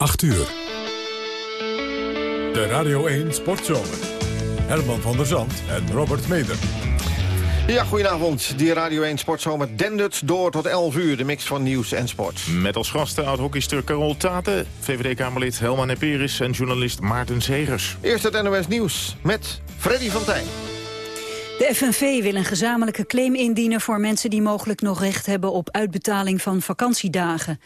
8 uur. De Radio 1 Sportzomer. Herman van der Zand en Robert Meder. Ja, goedenavond. Die Radio 1 Sportzomer dendert door tot 11 uur. De mix van nieuws en sport. Met als gasten oud-hockeyster Carol Tate, VVD-Kamerlid Helma Neperis en journalist Maarten Zegers. Eerst het NOS Nieuws met Freddy van Tijn. De FNV wil een gezamenlijke claim indienen voor mensen die mogelijk nog recht hebben op uitbetaling van vakantiedagen.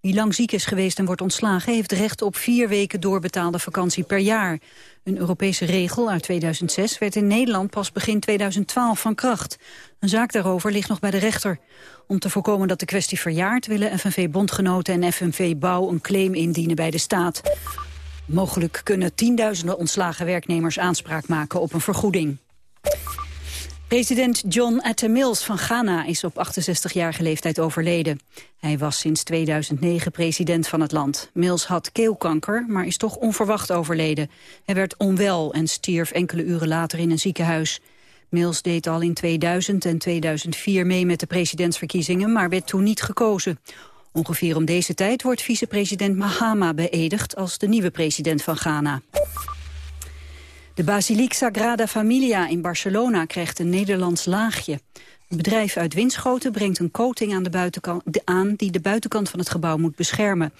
Wie lang ziek is geweest en wordt ontslagen... heeft recht op vier weken doorbetaalde vakantie per jaar. Een Europese regel uit 2006 werd in Nederland pas begin 2012 van kracht. Een zaak daarover ligt nog bij de rechter. Om te voorkomen dat de kwestie verjaart... willen FNV-bondgenoten en FNV-bouw een claim indienen bij de staat. Mogelijk kunnen tienduizenden ontslagen werknemers aanspraak maken op een vergoeding. President John Atta Mills van Ghana is op 68-jarige leeftijd overleden. Hij was sinds 2009 president van het land. Mills had keelkanker, maar is toch onverwacht overleden. Hij werd onwel en stierf enkele uren later in een ziekenhuis. Mills deed al in 2000 en 2004 mee met de presidentsverkiezingen, maar werd toen niet gekozen. Ongeveer om deze tijd wordt vicepresident Mahama beëdigd als de nieuwe president van Ghana. De Basiliek Sagrada Familia in Barcelona krijgt een Nederlands laagje. Het bedrijf uit Winschoten brengt een coating aan, de buitenkant, aan die de buitenkant van het gebouw moet beschermen.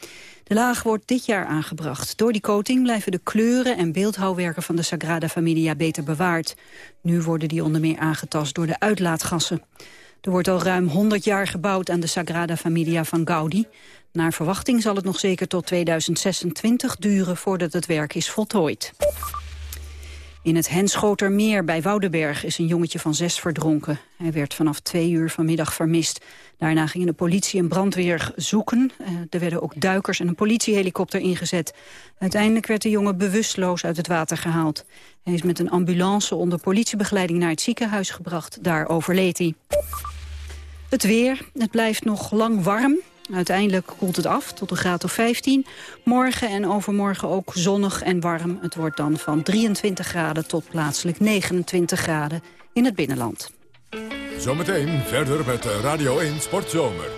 De laag wordt dit jaar aangebracht. Door die coating blijven de kleuren en beeldhouwwerken van de Sagrada Familia beter bewaard. Nu worden die onder meer aangetast door de uitlaatgassen. Er wordt al ruim 100 jaar gebouwd aan de Sagrada Familia van Gaudi. Naar verwachting zal het nog zeker tot 2026 duren voordat het werk is voltooid. In het Henschotermeer bij Woudenberg is een jongetje van zes verdronken. Hij werd vanaf twee uur vanmiddag vermist. Daarna gingen de politie en brandweer zoeken. Eh, er werden ook duikers en een politiehelikopter ingezet. Uiteindelijk werd de jongen bewusteloos uit het water gehaald. Hij is met een ambulance onder politiebegeleiding naar het ziekenhuis gebracht. Daar overleed hij. Het weer, het blijft nog lang warm. Uiteindelijk koelt het af tot een graad of 15. Morgen en overmorgen ook zonnig en warm. Het wordt dan van 23 graden tot plaatselijk 29 graden in het binnenland. Zometeen verder met Radio 1 Sportzomer.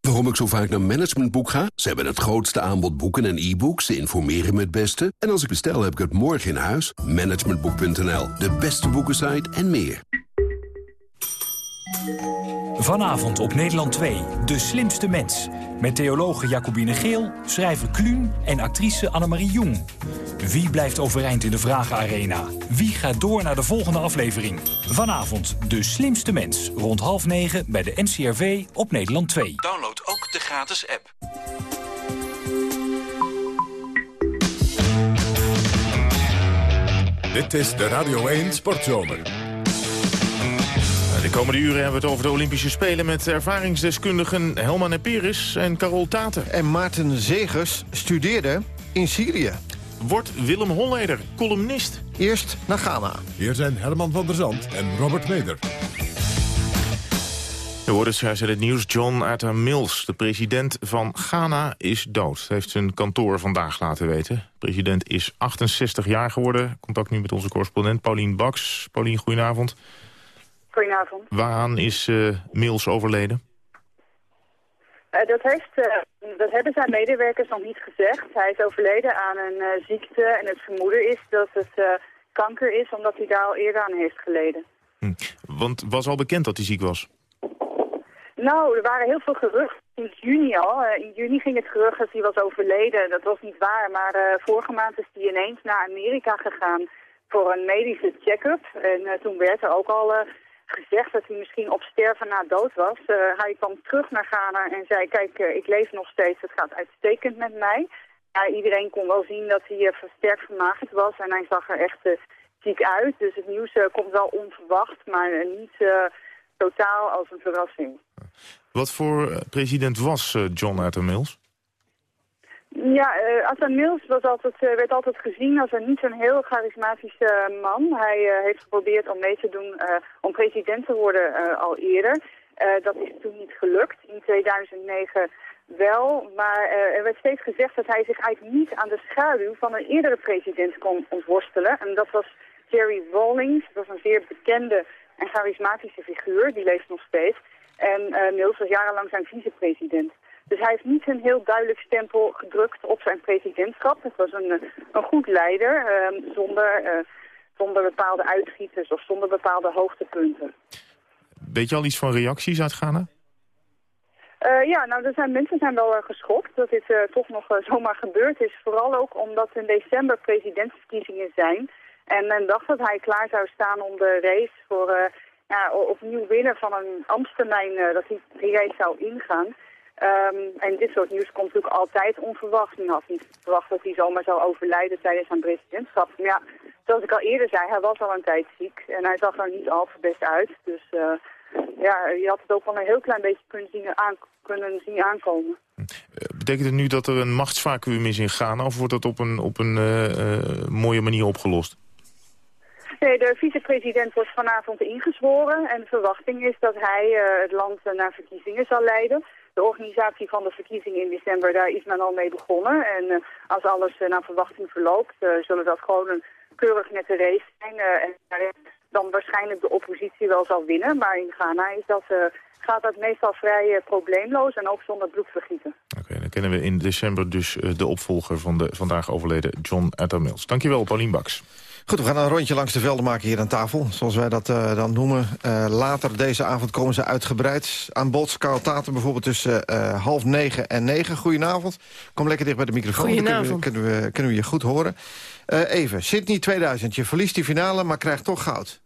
Waarom ik zo vaak naar Managementboek ga? Ze hebben het grootste aanbod boeken en e-books. Ze informeren me het beste. En als ik bestel, heb ik het morgen in huis. Managementboek.nl, de beste boekensite en meer. Vanavond op Nederland 2, De Slimste Mens. Met theologe Jacobine Geel, schrijver Kluun en actrice Annemarie Jong. Wie blijft overeind in de Vragenarena? Wie gaat door naar de volgende aflevering? Vanavond De Slimste Mens, rond half negen bij de NCRV op Nederland 2. Download ook de gratis app. Dit is de Radio 1 Sportzomer. De komende uren hebben we het over de Olympische Spelen... met ervaringsdeskundigen Helma Neperis en Carol Taten. En Maarten Zegers studeerde in Syrië. Wordt Willem Holleder columnist? Eerst naar Ghana. Hier zijn Herman van der Zand en Robert Meder. We hoorden het juist in het nieuws. John Atta Mills, de president van Ghana, is dood. heeft zijn kantoor vandaag laten weten. De president is 68 jaar geworden. Contact nu met onze correspondent Paulien Baks. Paulien, goedenavond. Goedenavond. Waaraan is uh, Mills overleden? Uh, dat, heeft, uh, dat hebben zijn medewerkers nog niet gezegd. Hij is overleden aan een ziekte en het vermoeden is dat het kanker is... omdat hij daar al eerder aan heeft geleden. Hm. Want was al bekend dat hij ziek was? Nou, er waren heel veel geruchten in juni al. in juni ging het gerucht dat hij was overleden. Dat was niet waar, maar vorige maand is hij ineens naar Amerika gegaan voor een medische check-up. En toen werd er ook al gezegd dat hij misschien op sterven na dood was. Uh, hij kwam terug naar Ghana en zei, kijk, uh, ik leef nog steeds, het gaat uitstekend met mij. Iedereen kon wel zien dat hij eh, versterkt vermagerd was en hij zag er echt ziek uit. Dus het nieuws komt wel onverwacht, maar niet totaal als een verrassing. Wat voor president was John Atta Mills? Ja, uh, Assan Mills was altijd, uh, werd altijd gezien als een niet zo'n heel charismatische man. Hij heeft geprobeerd om mee te doen om president te worden al eerder. dat is toen niet gelukt. In 2009 wel, maar er werd steeds gezegd dat hij zich eigenlijk niet aan de schaduw van een eerdere president kon ontworstelen. En dat was Jerry Rawlings, dat was een zeer bekende en charismatische figuur, die leeft nog steeds. En Mills was jarenlang zijn vicepresident. Dus hij heeft niet een heel duidelijk stempel gedrukt op zijn presidentschap. Het was een, een goed leider, uh, zonder, uh, zonder bepaalde uitschieters of zonder bepaalde hoogtepunten. Weet je al iets van reacties uit Ghana? Uh, ja, nou, er zijn, mensen zijn wel geschokt dat dit toch nog zomaar gebeurd is. Vooral ook omdat in december presidentsverkiezingen zijn. En men dacht dat hij klaar zou staan om de race voor ja, opnieuw winnen van een ambtstermijn, dat hij die race zou ingaan. Um, en dit soort nieuws komt natuurlijk altijd onverwacht. Men had niet verwacht dat hij zomaar zou overlijden tijdens zijn presidentschap. Maar ja, zoals ik al eerder zei, hij was al een tijd ziek en hij zag er niet al te best uit. Dus ja, je had het ook wel een heel klein beetje kunnen zien, aan, kunnen zien aankomen. Betekent het nu dat er een machtsvacuum is in Ghana of wordt dat op een, op een uh, mooie manier opgelost? Nee, de vicepresident wordt vanavond ingezworen en de verwachting is dat hij uh, het land naar verkiezingen zal leiden. De organisatie van de verkiezingen in december, daar is men al mee begonnen. En als alles naar verwachting verloopt, zullen dat gewoon een keurig nette race zijn. en dan waarschijnlijk de oppositie wel zal winnen. Maar in Ghana is dat, gaat dat meestal vrij probleemloos en ook zonder bloedvergieten. Oké, dan kennen we in december dus de opvolger van de vandaag overleden John Atta Mills. Dankjewel, Paulien Baks. Goed, we gaan een rondje langs de velden maken hier aan tafel, zoals wij dat uh, dan noemen. Uh, later deze avond komen ze uitgebreid aan bod. Karl Taten bijvoorbeeld tussen uh, half negen en negen. Goedenavond. Kom lekker dicht bij de microfoon. Goedenavond. Kunnen we, kunnen we, kunnen we je goed horen. even, Sydney 2000. Je verliest die finale, maar krijgt toch goud.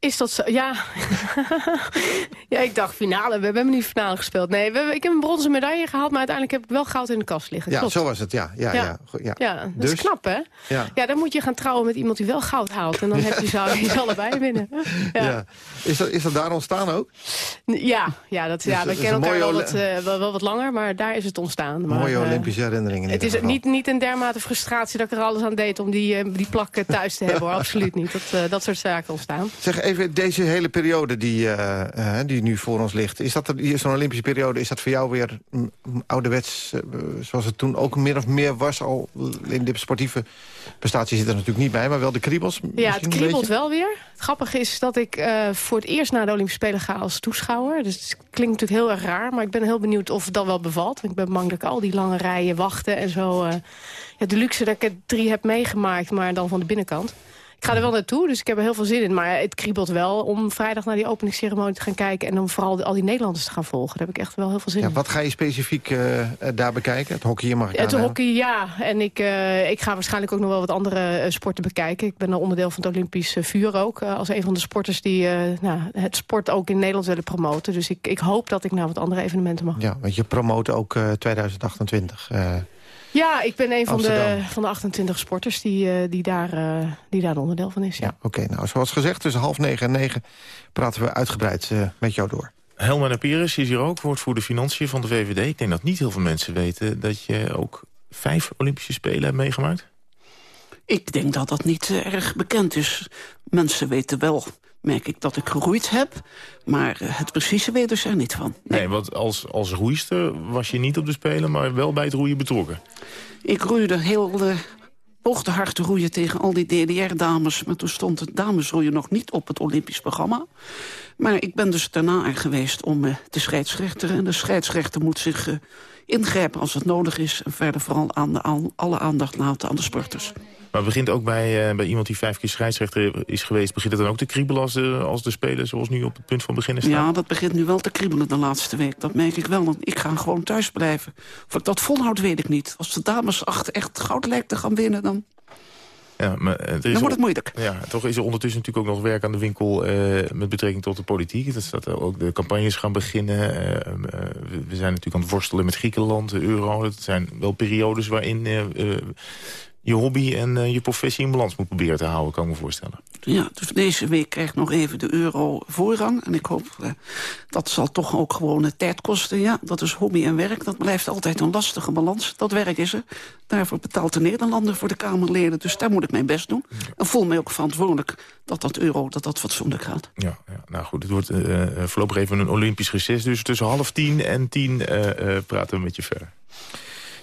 Is dat zo? Ja. ja, ik dacht finale. We hebben niet finale gespeeld. Nee, we, ik heb een bronzen medaille gehaald, maar uiteindelijk heb ik wel goud in de kast liggen. Ja, Klopt. zo was het. Ja, ja, ja. ja, ja. ja dat dus? is knap, hè? Ja. ja, dan moet je gaan trouwen met iemand die wel goud haalt. En dan heb je ze allebei winnen. Ja. ja. Is, dat, is dat daar ontstaan ook? Ja, ja, dat, ja we kennen elkaar wel wat, uh, wel, wel, wat langer, maar daar is het ontstaan. Maar, mooie Olympische herinneringen. Het is niet, niet een dermate frustratie dat ik er alles aan deed om die, uh, die plak thuis te hebben. Hoor. Absoluut niet. Dat, uh, dat soort zaken ontstaan. Zeg even, deze hele periode die, uh, uh, die nu voor ons ligt... is dat zo'n Olympische periode, is dat voor jou weer ouderwets... Uh, zoals het toen ook meer of meer was al in de sportieve prestatie zit er natuurlijk niet bij... maar wel de kriebels? Ja, het kriebelt wel weer. Het grappige is dat ik voor het eerst naar de Olympische Spelen ga als toeschouwer. Dus het klinkt natuurlijk heel erg raar, maar ik ben heel benieuwd of het dan wel bevalt. Ik ben bang dat ik al die lange rijen wachten en zo... ja, de luxe dat ik het drie heb meegemaakt, maar dan van de binnenkant. Ik ga er wel naartoe, dus ik heb er heel veel zin in. Maar het kriebelt wel om vrijdag naar die openingsceremonie te gaan kijken... en om vooral al die Nederlanders te gaan volgen. Daar heb ik echt wel heel veel zin ja, in. Wat ga je specifiek uh, daar bekijken? Het hockey mag ik Het hockey, ja. En ik, uh, ik ga waarschijnlijk ook nog wel wat andere uh, sporten bekijken. Ik ben een onderdeel van het Olympisch vuur ook. als een van de sporters die nou, het sport ook in Nederland willen promoten. Dus ik, ik hoop dat ik naar wat andere evenementen mag. Ja, want je promoot ook 2028... Ja, ik ben een van de, van de 28 sporters die, uh, die, daar, uh, die daar onderdeel van is. Ja. ja Oké, okay, nou zoals gezegd, tussen half negen en negen praten we uitgebreid uh, met jou door. Helma Pires is hier ook, woordvoerder financiën van de VVD. Ik denk dat niet heel veel mensen weten dat je ook vijf Olympische Spelen hebt meegemaakt. Ik denk dat dat niet erg bekend is. Mensen weten wel merk ik dat ik geroeid heb. Maar het precieze weten ze er niet van. Nee, nee want als, als roeister was je niet op de Spelen... maar wel bij het roeien betrokken. Ik roeide heel... Uh, poogde hard te roeien tegen al die DDR-dames... maar toen stond het damesroeien nog niet op het Olympisch programma. Maar ik ben dus daarna er geweest om uh, te scheidsrechteren. En de scheidsrechter moet zich uh, ingrijpen als het nodig is... en verder vooral aan de, aan, alle aandacht laten aan de sporters. Maar begint ook bij, uh, bij iemand die vijf keer scheidsrechter is geweest... begint het dan ook te kriebelen als de, als de spelers zoals nu op het punt van beginnen staan? Ja, dat begint nu wel te kriebelen de laatste week. Dat merk ik wel, want ik ga gewoon thuis blijven. Of ik dat volhoud, weet ik niet. Als de dames achter echt goud lijkt te gaan winnen, dan... Ja, maar er is dan wordt het moeilijk. Ja, toch is er ondertussen natuurlijk ook nog werk aan de winkel... Uh, met betrekking tot de politiek. Dat, dat ook de campagnes gaan beginnen. Uh, uh, we zijn natuurlijk aan het worstelen met Griekenland, de euro. Het zijn wel periodes waarin je hobby en uh, je professie in balans moet proberen te houden, kan ik me voorstellen. Ja, dus deze week krijgt nog even de euro voorrang. En ik hoop, uh, dat zal toch ook gewoon de tijd kosten. Ja, dat is hobby en werk. Dat blijft altijd een lastige balans. Dat werk is er. Daarvoor betaalt de Nederlander voor de Kamerleden. Dus daar moet ik mijn best doen. En voel mij ook verantwoordelijk dat dat euro dat dat fatsoenlijk gaat. Ja, ja nou goed, het wordt uh, voorlopig even een Olympisch reces. Dus tussen half tien en tien praten we met je verder.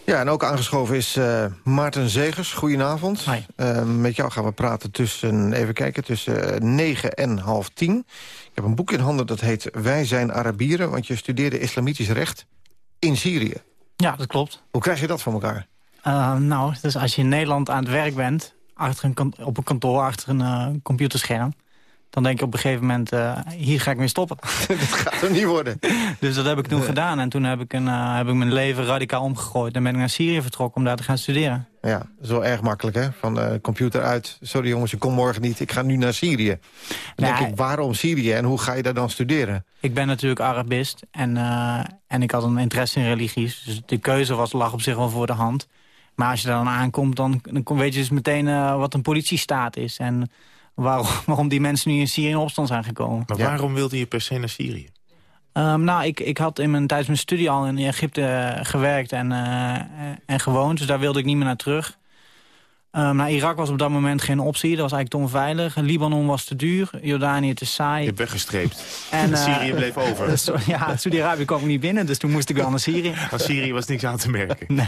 Ja, en ook aangeschoven is uh, Maarten Zegers. Goedenavond. Uh, met jou gaan we praten tussen, even kijken, tussen 9 en half tien. Ik heb een boek in handen dat heet Wij zijn Arabieren... want je studeerde islamitisch recht in Syrië. Ja, dat klopt. Hoe krijg je dat van elkaar? Uh, nou, dus als je in Nederland aan het werk bent... Achter een, op een kantoor, achter een computerscherm dan denk je op een gegeven moment, uh, hier ga ik mee stoppen. dat gaat er niet worden. dus dat heb ik toen gedaan. En toen heb ik, een, uh, heb ik mijn leven radicaal omgegooid. En ben ik naar Syrië vertrokken om daar te gaan studeren. Ja, zo erg makkelijk hè. Van uh, computer uit. Sorry jongens, je komt morgen niet. Ik ga nu naar Syrië. Dan nou, denk ik, waarom Syrië en hoe ga je daar dan studeren? Ik ben natuurlijk Arabist. En, en ik had een interesse in religies. Dus de keuze was, lag op zich wel voor de hand. Maar als je daar dan aankomt, dan, dan weet je dus meteen wat een politiestaat is. En waarom, waarom die mensen nu in Syrië in opstand zijn gekomen. Maar waarom wilde je per se naar Syrië? Um, nou, ik, ik had in mijn, tijdens mijn studie al in Egypte uh, gewerkt en, uh, en gewoond. Dus daar wilde ik niet meer naar terug. Um, nou, Irak was op dat moment geen optie. Dat was eigenlijk te onveilig. Libanon was te duur. Jordanië te saai. Je hebt weggestreept. En uh, Syrië bleef over. Dus, ja, Saudi-Arabië kwam niet binnen. Dus toen moest ik wel naar Syrië. Maar Syrië was niks aan te merken. nee,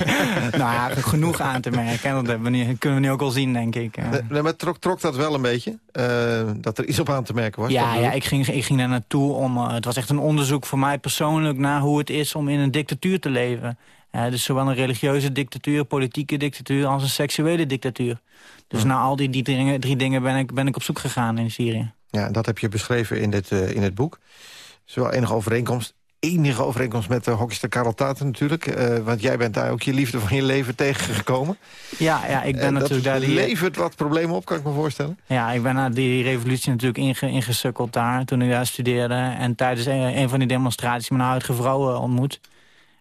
nou ja, genoeg aan te merken. En dat hebben we nu, kunnen we nu ook al zien, denk ik. Nee, maar trok, trok dat wel een beetje? Uh, dat er iets op aan te merken was? Ja, ja ik, ging, ik ging daar naartoe. om. Uh, het was echt een onderzoek voor mij persoonlijk... naar hoe het is om in een dictatuur te leven. Dus zowel een religieuze dictatuur, politieke dictatuur... als een seksuele dictatuur. Dus na al die, die drie, drie, dingen ben ik, ben ik op zoek gegaan in Syrië. Ja, dat heb je beschreven in, dit, uh, in het boek. Zowel enige overeenkomst enige overeenkomst met de hockeyster Karel Taten natuurlijk. Uh, want jij bent daar ook je liefde van je leven tegengekomen. Ja, ja ik ben natuurlijk daar... Die... levert wat problemen op, kan ik me voorstellen. Ja, ik ben naar die revolutie natuurlijk inge, ingesukkeld daar... toen ik daar studeerde. En tijdens een, een van die demonstraties mijn huidige vrouw uh, ontmoet.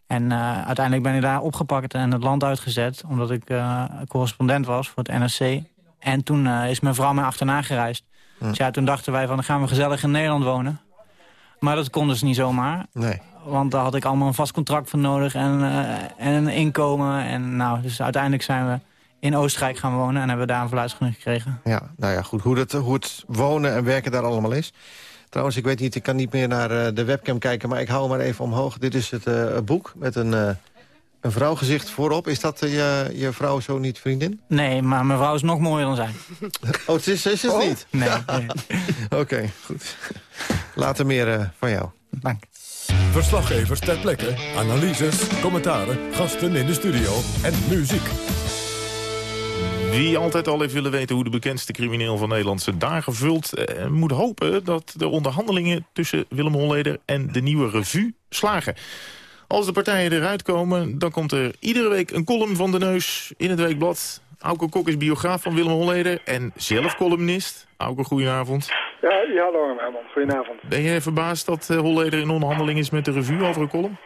En uh, uiteindelijk ben ik daar opgepakt en het land uitgezet... omdat ik uh, correspondent was voor het NRC. En toen uh, is mijn vrouw mij achterna gereisd. Hm. Dus ja, toen dachten wij van, dan gaan we gezellig in Nederland wonen. Maar dat kon dus niet zomaar. Nee. Want daar had ik allemaal een vast contract voor nodig en, en een inkomen. En nou, dus uiteindelijk zijn we in Oostenrijk gaan wonen... en hebben we daar een verluidsvergunning gekregen. Ja, nou ja, goed. Hoe het, hoe het wonen en werken daar allemaal is... Trouwens, ik weet niet, ik kan niet meer naar uh, de webcam kijken... maar ik hou hem maar even omhoog. Dit is het uh, boek met een, uh, een vrouwgezicht voorop. Is dat je, je vrouw zo niet vriendin? Nee, maar mijn vrouw is nog mooier dan zij. oh, het is, is het oh. niet? Nee. nee. Oké, okay, goed. Later meer van jou. Dank. Verslaggevers ter plekke, analyses, commentaren, gasten in de studio en muziek. Wie altijd al heeft willen weten hoe de bekendste crimineel van Nederland zijn dagen vult... Eh, moet hopen dat de onderhandelingen tussen Willem Holleder en de nieuwe revue slagen. Als de partijen eruit komen, dan komt er iedere week een column van de neus in het weekblad. Auke Kok is biograaf van Willem Holleder en zelf columnist. Auke, goedenavond. Ja, ja hallo Herman, goedenavond. Ben jij verbaasd dat uh, Holleder in onderhandeling is met de revue over een column?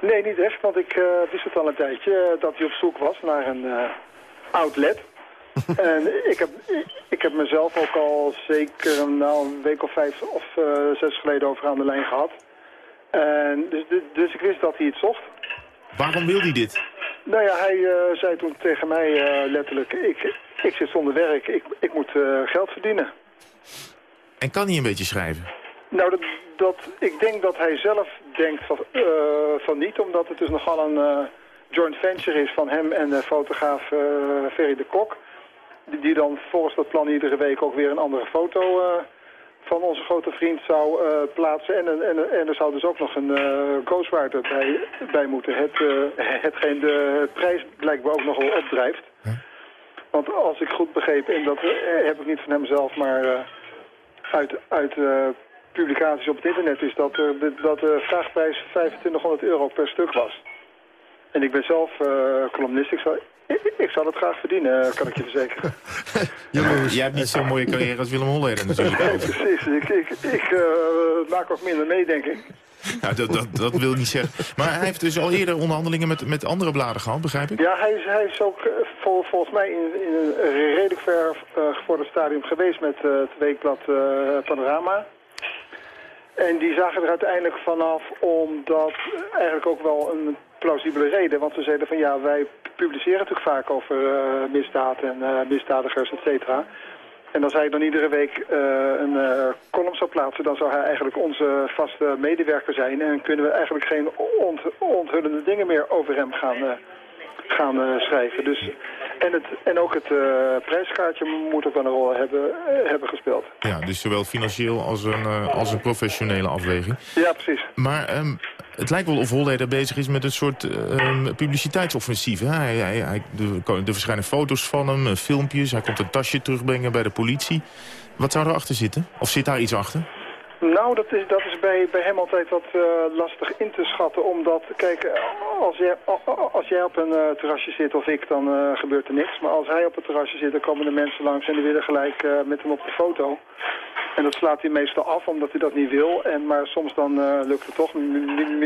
Nee, niet echt, want ik uh, wist het al een tijdje uh, dat hij op zoek was naar een outlet. En ik heb, ik heb mezelf ook al zeker nou, een week of vijf of uh, zes geleden over aan de lijn gehad. En dus, dus ik wist dat hij het zocht. Waarom wil hij dit? Nou ja, hij uh, zei toen tegen mij uh, letterlijk, ik, ik zit zonder werk, ik, ik moet geld verdienen. En kan hij een beetje schrijven? Nou, dat, dat, ik denk dat hij zelf denkt van, van niet, omdat het dus nogal een joint venture is van hem en de fotograaf Ferry de Kok die dan volgens dat plan iedere week ook weer een andere foto uh, van onze grote vriend zou uh, plaatsen. En, en, en er zou dus ook nog een uh, ghostwriter bij, bij moeten. Het, hetgeen de prijs blijkbaar ook nog wel opdrijft. Want als ik goed begreep, en dat heb ik niet van hemzelf, maar uit, uit publicaties op het internet... is dat, dat de vraagprijs 2500 euro per stuk was. En ik ben zelf columnist. Ik zou ik zou het graag verdienen, kan ik je verzekeren. Jij hebt niet zo'n mooie carrière als Willem Holleder natuurlijk. Nee, precies. Ik, ik, ik uh, maak ook minder mee, denk ik. Ja, dat, dat, dat wil niet zeggen. Maar hij heeft dus al eerder onderhandelingen met, met andere bladen gehad, begrijp ik? Ja, hij is, hij is ook vol, volgens mij in, in een redelijk ver uh, gevorderd stadium geweest met het weekblad Panorama. En die zagen er uiteindelijk vanaf omdat eigenlijk ook wel een plausibele reden. Want ze zeiden van ja, wij publiceren natuurlijk vaak over uh, misdaad en uh, misdadigers, et cetera. En als hij dan iedere week uh, een column zou plaatsen, dan zou hij eigenlijk onze vaste medewerker zijn. En kunnen we eigenlijk geen ont onthullende dingen meer over hem gaan, gaan eh, schrijven. Dus, en, het, en ook het eh, prijskaartje moet ook wel een rol hebben, eh, hebben gespeeld. Ja, dus zowel financieel als een, eh, als een professionele afweging. Ja, precies. Maar ehm, het lijkt wel of Holleder bezig is met een soort ehm, publiciteitsoffensief. Hij, hij, hij, er, er verschijnen foto's van hem, eh, filmpjes. Hij komt een tasje terugbrengen bij de politie. Wat zou erachter zitten? Of zit daar iets achter? Nou, dat is, dat is bij, bij hem altijd wat eh, lastig in te schatten. Omdat, kijk, als jij, als jij op een eh, terrasje zit of ik, dan eh, gebeurt er niks. Maar als hij op het terrasje zit, dan komen de mensen langs en die willen gelijk met hem op de foto. En dat slaat hij meestal af, omdat hij dat niet wil. En, maar soms dan lukt het toch.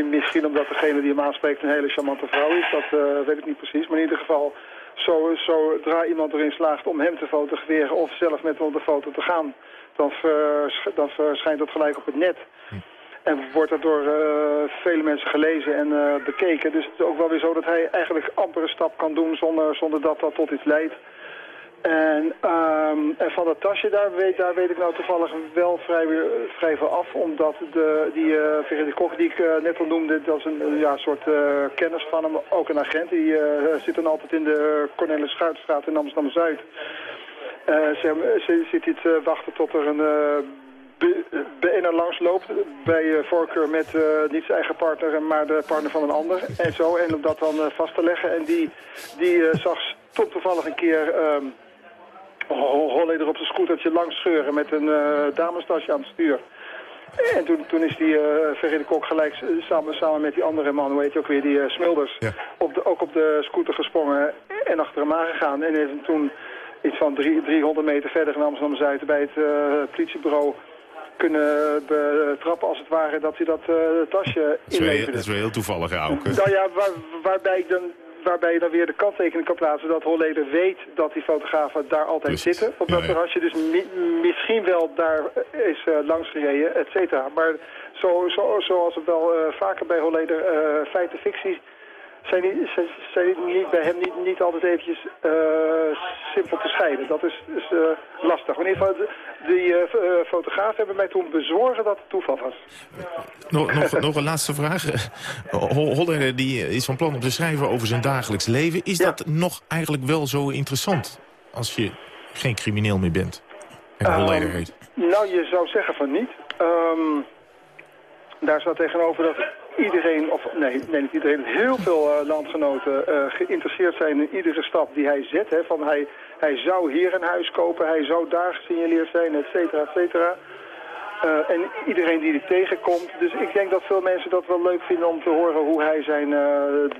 Misschien omdat degene die hem aanspreekt een hele charmante vrouw is. Dat weet ik niet precies. Maar in ieder geval, zo, zodra iemand erin slaagt om hem te fotograferen... of zelf met hem op de foto te gaan... dan, vers- dan verschijnt dat gelijk op het net. En wordt dat door eh, vele mensen gelezen en eh, bekeken. Dus het is ook wel weer zo dat hij eigenlijk amper een stap kan doen zonder, zonder dat dat tot iets leidt. En, ehm, en van dat tasje, daar weet, daar weet ik nou toevallig wel vrij, vrij veel af. Omdat de, die uh, Verre de Koch die ik eh, net al noemde, dat is een ja, soort eh, kennis van hem. Ook een agent, die eh, zit dan altijd in de Cornelis Schuitstraat in Amsterdam-Zuid. Eh, ze, ze zit hier te wachten tot er een uh, BNR langs loopt. Bij voorkeur met niet zijn eigen partner, maar de partner van een ander. En zo, en om dat dan vast te leggen. En die, die zag tot toevallig een keer... Um, Holleder op zijn scootertje langs scheuren met een damestasje aan het stuur. En toen, toen is die uh, Ferry de Kok gelijk samen, samen met die andere man, hoe heet je ook weer, die uh, Smulders, ja. op de, ook op de scooter gesprongen en achter hem aangegaan. En heeft toen iets van drie, 300 meter verder in Amsterdam-Zuid bij het uh, politiebureau kunnen betrappen als het ware dat hij dat uh, tasje inleverde. Dat is wel heel toevallig, ook. Nou ja, waar, waarbij ik dan waarbij je dan weer de kanttekening kan plaatsen dat Holleder weet dat die fotografen daar altijd Precies. zitten op dat ja, ja. terrasje. Dus mi misschien wel daar is uh, langs gereden, et cetera. Maar zo, zo, zoals het wel uh, vaker bij Holleder uh, feiten fictie zijn, die, zijn die niet, bij hem niet, niet altijd eventjes uh, simpel te scheiden. Dat is, is uh, lastig. In ieder geval, die uh, fotografen hebben mij toen bezorgen dat het toeval was. Nog, nog, nog een laatste vraag. Holler die is van plan om te schrijven over zijn dagelijks leven. Is ja. dat nog eigenlijk wel zo interessant als je geen crimineel meer bent? En Holleder heet. Nou, je zou zeggen van niet. Um, daar staat tegenover dat iedereen, of nee, nee niet iedereen, heel veel uh, landgenoten uh, geïnteresseerd zijn in iedere stap die hij zet. Hè, van hij, hij zou hier een huis kopen, hij zou daar gesignaleerd zijn, et cetera, et cetera. Uh, en iedereen die er tegenkomt. Dus ik denk dat veel mensen dat wel leuk vinden om te horen hoe hij zijn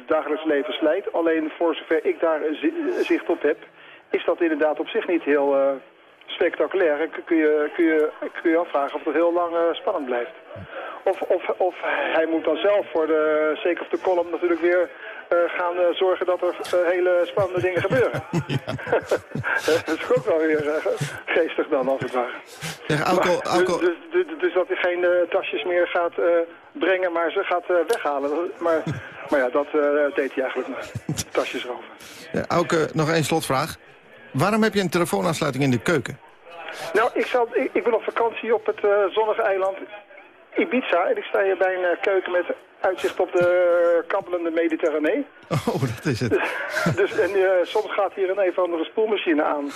dagelijks leven slijt. Alleen voor zover ik daar zicht op heb, is dat inderdaad op zich niet heel spectaculair. En kun je, kun, je, kun je afvragen of het heel lang spannend blijft. Of, of, of hij moet dan zelf voor de, zeker op de column natuurlijk weer uh, gaan uh, zorgen dat er uh, hele spannende dingen gebeuren. dat is ook wel weer geestig dan, als het ware. Auko, maar, Auko... Dus, dus, dus, dat hij geen tasjes meer gaat brengen, maar ze gaat weghalen. Maar, maar ja, dat deed hij eigenlijk nog. Tasjes erover. Ja, Auke, nog één slotvraag. Waarom heb je een telefoonaansluiting in de keuken? Nou, ik, zal, ik, ik ben op vakantie op het zonnige eiland Ibiza. En ik sta hier bij een uh, keuken met uitzicht op de uh, kabbelende Mediterranee. Oh, dat is het. Dus, dus en uh, soms gaat hier een even andere spoelmachine aan.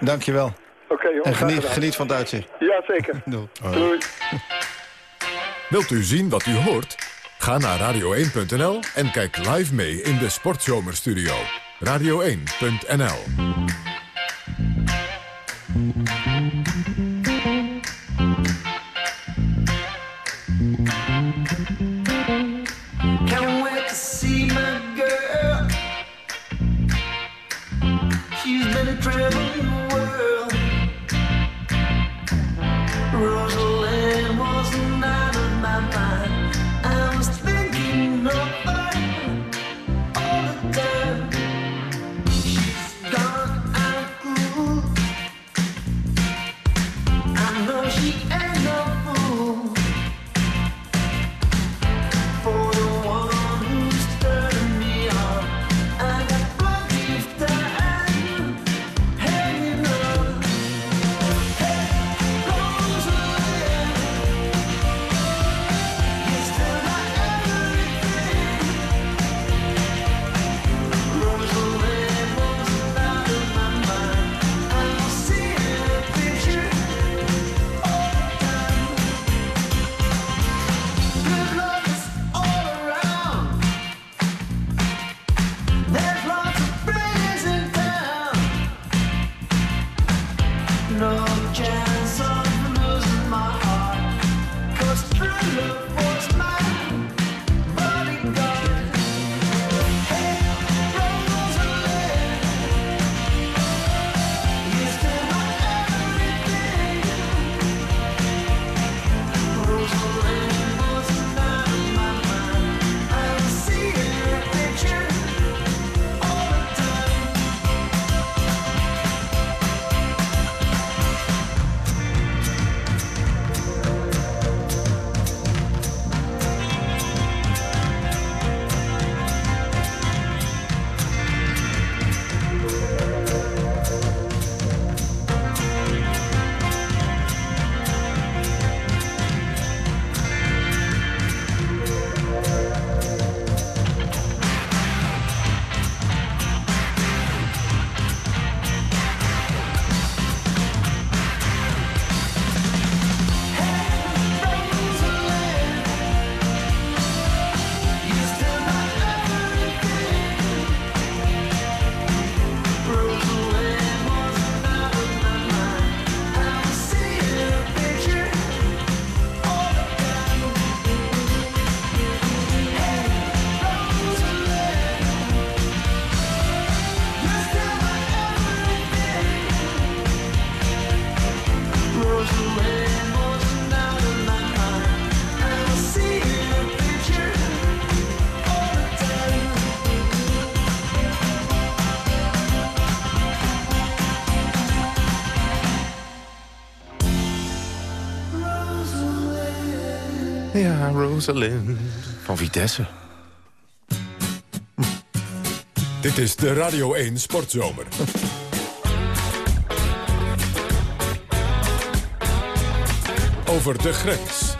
dankjewel. Oké, okay, En geniet, geniet van het uitzicht. Ja, zeker. Doei. Doei. Wilt u zien wat u hoort? Ga naar radio1.nl en kijk live mee in de Sportzomerstudio. Radio1.nl Van Vitesse. Dit is de Radio 1 Sportzomer. Over de grens.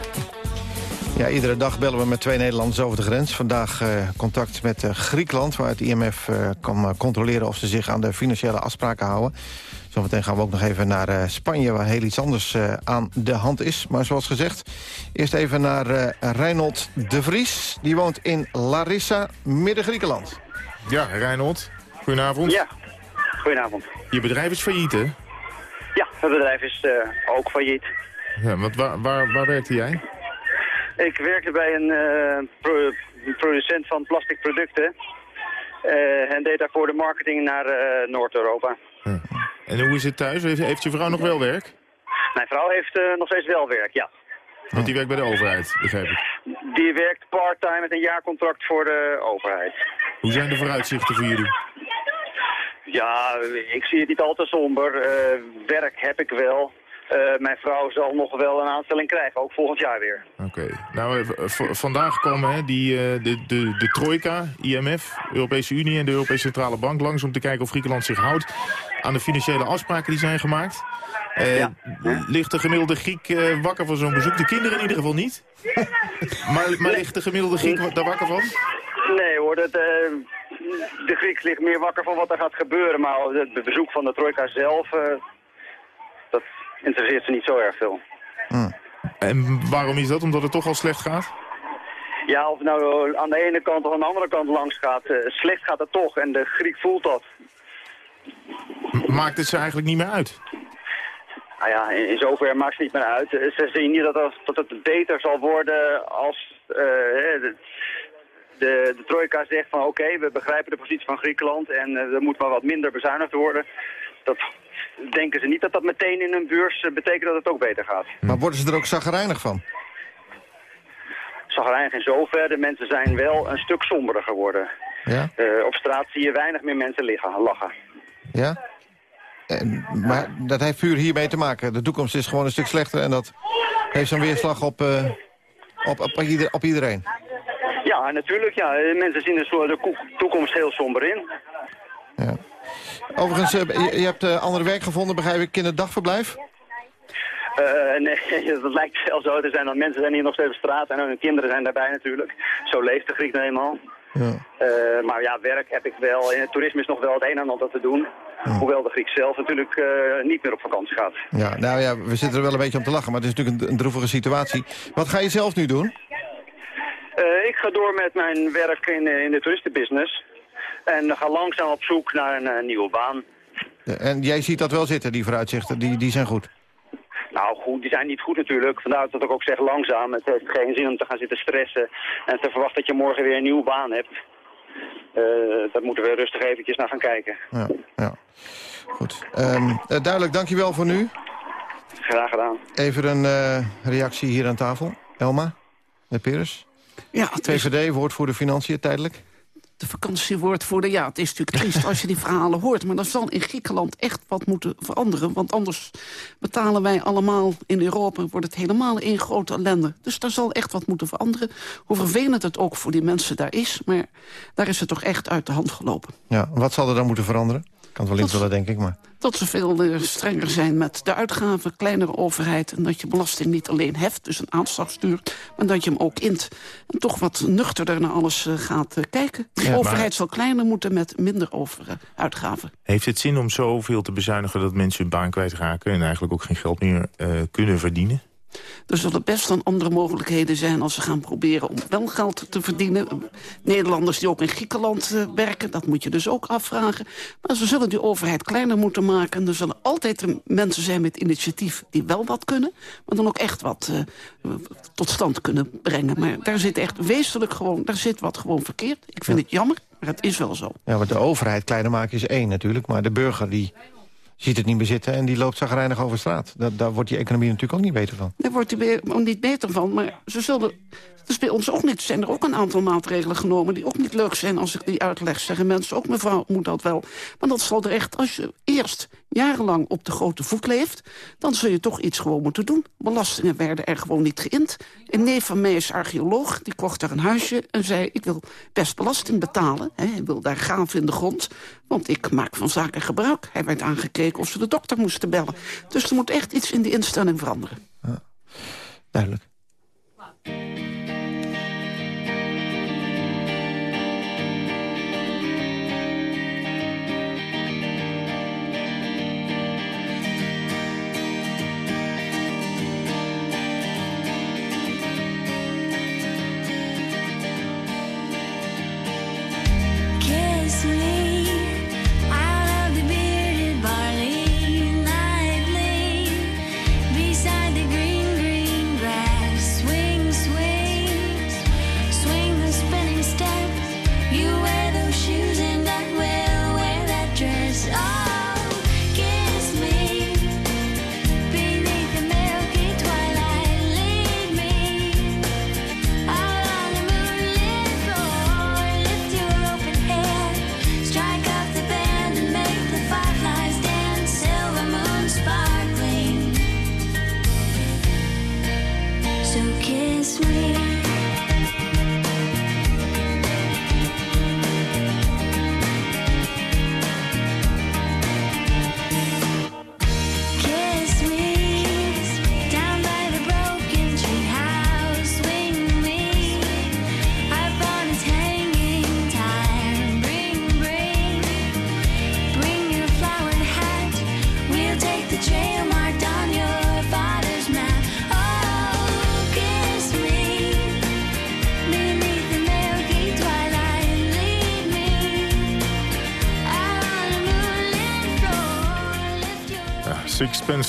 Ja, iedere dag bellen we met twee Nederlanders over de grens. Vandaag uh, contact met uh, Griekenland, waar het IMF uh, kan controleren... of ze zich aan de financiële afspraken houden. Zometeen gaan we ook nog even naar Spanje, waar heel iets anders aan de hand is. Maar zoals gezegd, eerst even naar Reinhold de Vries. Die woont in Larissa, midden Griekenland. Ja, Reinhold, goedenavond. Ja, goedenavond. Je bedrijf is failliet, hè? Ja, het bedrijf is ook failliet. Ja, want waar, waar, waar werkte jij? Ik werkte bij een uh, producent van plastic producten. Uh, en deed daarvoor de marketing naar uh, Noord-Europa. En hoe is het thuis? Heeft, heeft, je vrouw nog wel werk? Mijn vrouw heeft nog steeds wel werk, ja. Want die werkt bij de overheid, begrijp ik? Die werkt part-time met een jaarcontract voor de overheid. Hoe zijn de vooruitzichten voor jullie? Ja, ik zie het niet al te somber. werk heb ik wel. Uh, mijn vrouw zal nog wel een aanstelling krijgen, ook volgend jaar weer. Oké. Okay. Nou, vandaag komen hè, die, uh, de, de, de trojka, IMF, Europese Unie en de Europese Centrale Bank langs... om te kijken of Griekenland zich houdt aan de financiële afspraken die zijn gemaakt. Uh, ja. Ligt de gemiddelde Griek wakker van zo'n bezoek? De kinderen in ieder geval niet. maar, maar ligt de gemiddelde Griek daar wakker van? Nee hoor, dat, de Griek ligt meer wakker van wat er gaat gebeuren. Maar het bezoek van de trojka zelf, interesseert ze niet zo erg veel. Hmm. En waarom is dat? Omdat het toch al slecht gaat? Ja, of nou aan de ene kant of aan de andere kant langs gaat. Uh, slecht gaat het toch en de Griek voelt dat. maakt het ze eigenlijk niet meer uit? Nou ja, in, in zoverre maakt het niet meer uit. Ze zien niet dat, dat het beter zal worden als uh, de, de, de trojka zegt van oké, we begrijpen de positie van Griekenland en uh, er moet maar wat minder bezuinigd worden. Dat denken ze niet dat dat meteen in hun beurs eh, betekent dat het ook beter gaat. Maar worden ze er ook zagrijnig van? Zagrijnig in zoverre. De mensen zijn wel een stuk somberder geworden. Ja? Uh, op straat zie je weinig meer mensen liggen, lachen. Ja? En, maar dat heeft puur hiermee te maken. De toekomst is gewoon een stuk slechter en dat heeft zo'n weerslag op, uh, op, op, op iedereen. Ja, natuurlijk. Ja. Mensen zien de toekomst heel somber in. Overigens, uh, je, je, hebt uh, andere werk gevonden, begrijp ik, kinderdagverblijf? Uh, nee, dat lijkt wel zo te zijn. Want mensen zijn hier nog steeds op straat en hun kinderen zijn daarbij natuurlijk. Zo leeft de Griek nou eenmaal. Ja. Uh, maar ja, werk heb ik wel. In het toerisme is nog wel het een en ander te doen. Ja. Hoewel de Griek zelf natuurlijk uh, niet meer op vakantie gaat. Ja, nou ja, we zitten er wel een beetje om te lachen. Maar het is natuurlijk een, een droevige situatie. Wat ga je zelf nu doen? ik ga door met mijn werk in, in de toeristenbusiness. En ga langzaam op zoek naar een uh, nieuwe baan. En jij ziet dat wel zitten, die vooruitzichten, die, die zijn goed? Nou goed, die zijn niet goed natuurlijk. Vandaar dat ik ook zeg langzaam. Het heeft geen zin om te gaan zitten stressen en te verwachten dat je morgen weer een nieuwe baan hebt. Uh, daar moeten we rustig eventjes naar gaan kijken. Ja, ja. goed. Um, duidelijk, dankjewel voor nu. Graag gedaan. Even een uh, reactie hier aan tafel. Elma, de Peres. Ja, VVD, woordvoerder Financiën, tijdelijk de vakantiewoordvoerder. Ja, het is natuurlijk triest als je die verhalen hoort. Maar er zal in Griekenland echt wat moeten veranderen. Want anders betalen wij allemaal in Europa... wordt het helemaal één grote ellende. Dus daar zal echt wat moeten veranderen. Hoe vervelend het ook voor die mensen daar is. Maar daar is het toch echt uit de hand gelopen. Ja, wat zal er dan moeten veranderen? Kan het wel invullen, denk ik. Maar... Dat ze veel eh, strenger zijn met de uitgaven, kleinere overheid... en dat je belasting niet alleen heft, dus een aanslag stuurt... maar dat je hem ook int. En toch wat nuchterder naar alles uh, gaat uh, kijken. De ja, overheid maar... zal kleiner moeten met minder over, uitgaven. Heeft het zin om zoveel te bezuinigen dat mensen hun baan kwijtraken... en eigenlijk ook geen geld meer kunnen verdienen? Er zullen best dan andere mogelijkheden zijn als ze gaan proberen om wel geld te verdienen. Nederlanders die ook in Griekenland uh, werken, dat moet je dus ook afvragen. Maar ze zullen die overheid kleiner moeten maken. En er zullen altijd mensen zijn met initiatief die wel wat kunnen. Maar dan ook echt wat uh, tot stand kunnen brengen. Maar daar zit echt wezenlijk gewoon, daar zit wat gewoon verkeerd. Ik vind ja. het jammer, maar het is wel zo. Ja, want de overheid kleiner maken is één natuurlijk. Maar de burger die ziet het niet meer zitten en die loopt zagrijnig over straat. Daar wordt die economie natuurlijk ook niet beter van. Daar wordt hij niet beter van, maar ze zullen Dus bij ons ook niet. Zijn er ook een aantal maatregelen genomen... die ook niet leuk zijn als ik die uitleg. Zeggen mensen ook, mevrouw, moet dat wel. Maar dat zal er echt, als je eerst jarenlang op de grote voet leeft... dan zul je toch iets gewoon moeten doen. Belastingen werden er gewoon niet geïnd. Een neef van mij is archeoloog, die kocht daar een huisje... en zei, ik wil best belasting betalen. Hij wil daar gaaf in de grond, want ik maak van zaken gebruik. Hij werd aangekeken of ze de dokter moesten bellen. Dus er moet echt iets in die instelling veranderen. Ja. Duidelijk.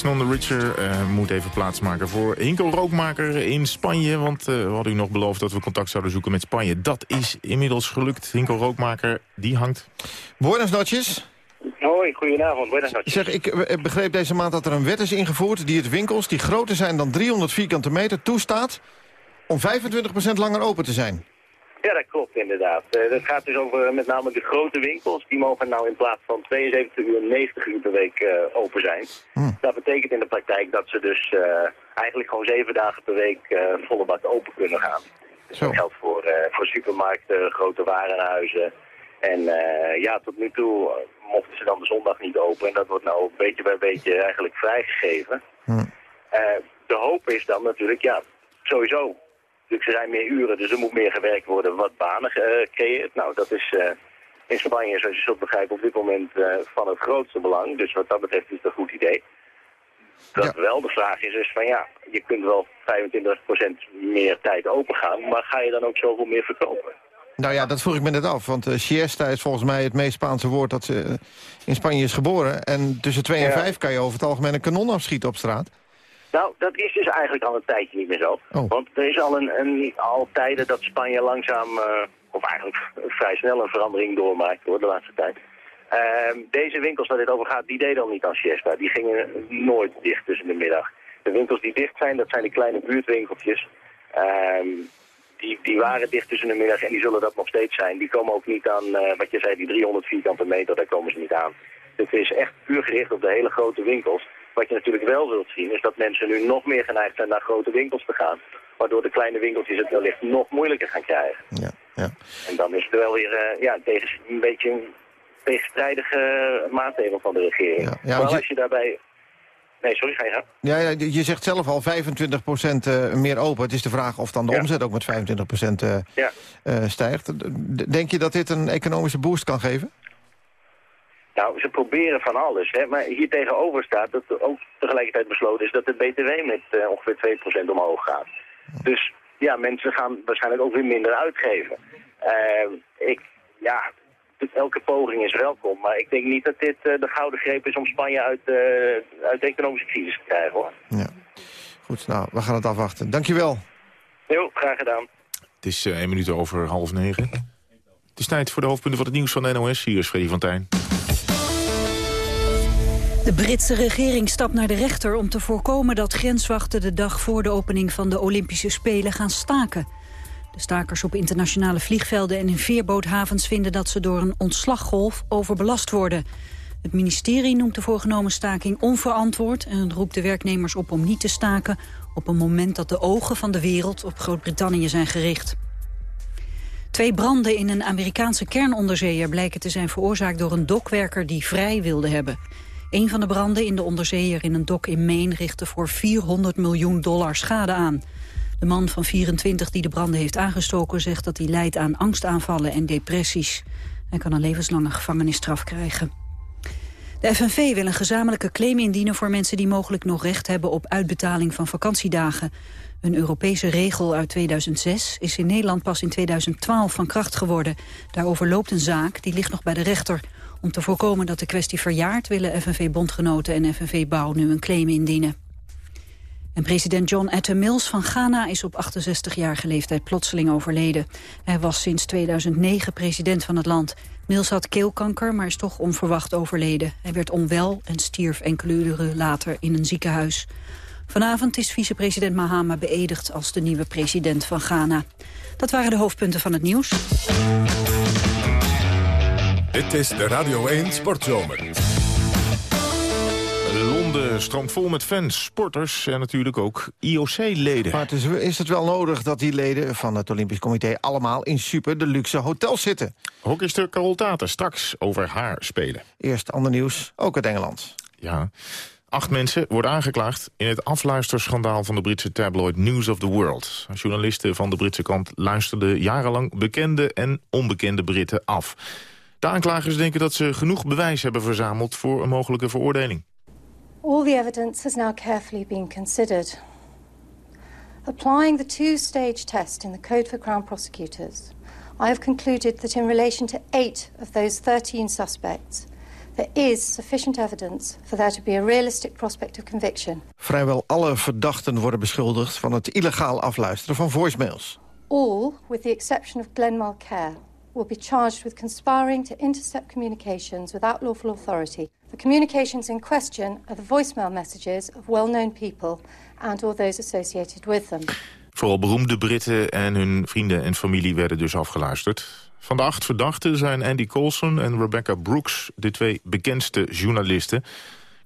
Non the Richer uh, moet even plaatsmaken voor Hinko Rookmaker in Spanje. Want uh, we hadden u nog beloofd dat we contact zouden zoeken met Spanje. Dat is inmiddels gelukt. Hinko Rookmaker, die hangt. Buenas noches. Hoi, goedenavond. Buenas noches. Zeg, ik eh, begreep deze maand dat er een wet is ingevoerd... die het winkels die groter zijn dan 300 vierkante meter toestaat... om 25% langer open te zijn. Ja, dat klopt inderdaad. Uh, dat gaat dus over met name de grote winkels. Die mogen nou in plaats van 72 uur 90 uur per week uh, open zijn. Hmm. Dat betekent in de praktijk dat ze dus uh, eigenlijk gewoon zeven dagen per week volle bak open kunnen gaan. Dus dat geldt voor, voor supermarkten, grote warenhuizen. En ja, tot nu toe mochten ze dan de zondag niet open. En dat wordt nou beetje bij beetje eigenlijk vrijgegeven. Hmm. de hoop is dan natuurlijk, ja, sowieso dus er zijn meer uren, dus er moet meer gewerkt worden wat banen gecreëerd. Nou, dat is uh, in Spanje, zoals je zult begrijpen, op dit moment uh, van het grootste belang. Dus wat dat betreft is het een goed idee. Dat wel de vraag is dus van ja, je kunt wel 25% meer tijd opengaan, maar ga je dan ook zoveel meer verkopen? Nou ja, dat vroeg ik me net af, want uh, siesta is volgens mij het meest Spaanse woord dat uh, in Spanje is geboren. En tussen 2 en 5 kan je over het algemeen een kanon afschieten op straat. Nou, dat is dus eigenlijk al een tijdje niet meer zo. Oh. Want er is al, een, een, al tijden dat Spanje langzaam, uh, of eigenlijk vrij snel een verandering doormaakt hoor, de laatste tijd. Uh, deze winkels waar dit over gaat, die deden al niet aan siesta. Die gingen nooit dicht tussen de middag. De winkels die dicht zijn, dat zijn de kleine buurtwinkeltjes. Uh, die, die waren dicht tussen de middag en die zullen dat nog steeds zijn. Die komen ook niet aan, uh, wat je zei, die 300 vierkante meter, daar komen ze niet aan. Het is echt puur gericht op de hele grote winkels. Wat je natuurlijk wel wilt zien is dat mensen nu nog meer geneigd zijn naar grote winkels te gaan. Waardoor de kleine winkeltjes het wellicht nog moeilijker gaan krijgen. Ja, ja. En dan is het wel weer uh, ja, tegen, een beetje een tegenstrijdige maatregel van de regering. Ja, ja, je... als je daarbij... Nee, sorry, ga je gaan? Ja, ja, je zegt zelf al 25% uh, eh, meer open. Het is de vraag of dan de omzet ook met 25 uh, ja. stijgt. Denk je dat dit een economische boost kan geven? Nou, ze proberen van alles. Hè? Maar hier tegenover staat dat er ook tegelijkertijd besloten is dat de BTW met uh, ongeveer 2% omhoog gaat. Dus ja, mensen gaan waarschijnlijk ook weer minder uitgeven. Uh, ik, ja, elke poging is welkom. Maar ik denk niet dat dit uh, de gouden greep is om Spanje uit, uit de economische crisis te krijgen. hoor. Ja. Goed, nou, we gaan het afwachten. Dankjewel. Jo, graag gedaan. Het is één minuut over half negen. Het is tijd voor de hoofdpunten van het nieuws van de NOS. Hier is Freddy van Tijn. De Britse regering stapt naar de rechter om te voorkomen dat grenswachten de dag voor de opening van de Olympische Spelen gaan staken. De stakers op internationale vliegvelden en in veerboothavens vinden dat ze door een ontslaggolf overbelast worden. Het ministerie noemt de voorgenomen staking onverantwoord... en roept de werknemers op om niet te staken... op een moment dat de ogen van de wereld op Groot-Brittannië zijn gericht. Twee branden in een Amerikaanse kernonderzeeër blijken te zijn veroorzaakt door een dokwerker die vrij wilde hebben. Een van de branden in de onderzeeër in een dok in Maine richtte voor 400 miljoen dollar schade aan. De man van 24 die de branden heeft aangestoken zegt dat hij lijdt aan angstaanvallen en depressies. Hij kan een levenslange gevangenisstraf krijgen. De FNV wil een gezamenlijke claim indienen voor mensen die mogelijk nog recht hebben op uitbetaling van vakantiedagen. Een Europese regel uit 2006 is in Nederland pas in 2012 van kracht geworden. Daarover loopt een zaak, die ligt nog bij de rechter. Om te voorkomen dat de kwestie verjaart willen FNV-bondgenoten en FNV-bouw nu een claim indienen. En president John Atta Mills van Ghana is op 68-jarige leeftijd plotseling overleden. Hij was sinds 2009 president van het land. Mills had keelkanker, maar is toch onverwacht overleden. Hij werd onwel en stierf enkele uren later in een ziekenhuis. Vanavond is vicepresident Mahama beëdigd als de nieuwe president van Ghana. Dat waren de hoofdpunten van het nieuws. Dit is de Radio 1 Sportzomer. Londen stroomt vol met fans, sporters en natuurlijk ook IOC-leden. Maar het is, is, het wel nodig dat die leden van het Olympisch Comité... allemaal in super de luxe hotels zitten? Hockeyster Carol Taten straks over haar spelen. Eerst ander nieuws, ook uit Engeland. Ja, Acht mensen worden aangeklaagd in het afluisterschandaal van de Britse tabloid News of the World. Journalisten van de Britse kant luisterden jarenlang bekende en onbekende Britten af. De aanklagers denken dat ze genoeg bewijs hebben verzameld voor een mogelijke veroordeling. All the evidence has now carefully been considered. Applying the two-stage test in the Code for Crown Prosecutors, I have concluded that in relation to eight of those 13 suspects, there is sufficient evidence for there to be a realistic prospect of conviction. Vrijwel alle verdachten worden beschuldigd van het illegaal afluisteren van voicemails. All, with the exception of Glenn Mulcair, will be charged with conspiring to intercept communications without lawful authority. The communications in question are the voicemail messages of well-known people and or those associated with them. Vooral beroemde Britten en hun vrienden en familie werden dus afgeluisterd. Van de acht verdachten zijn Andy Coulson en Rebecca Brooks... de twee bekendste journalisten.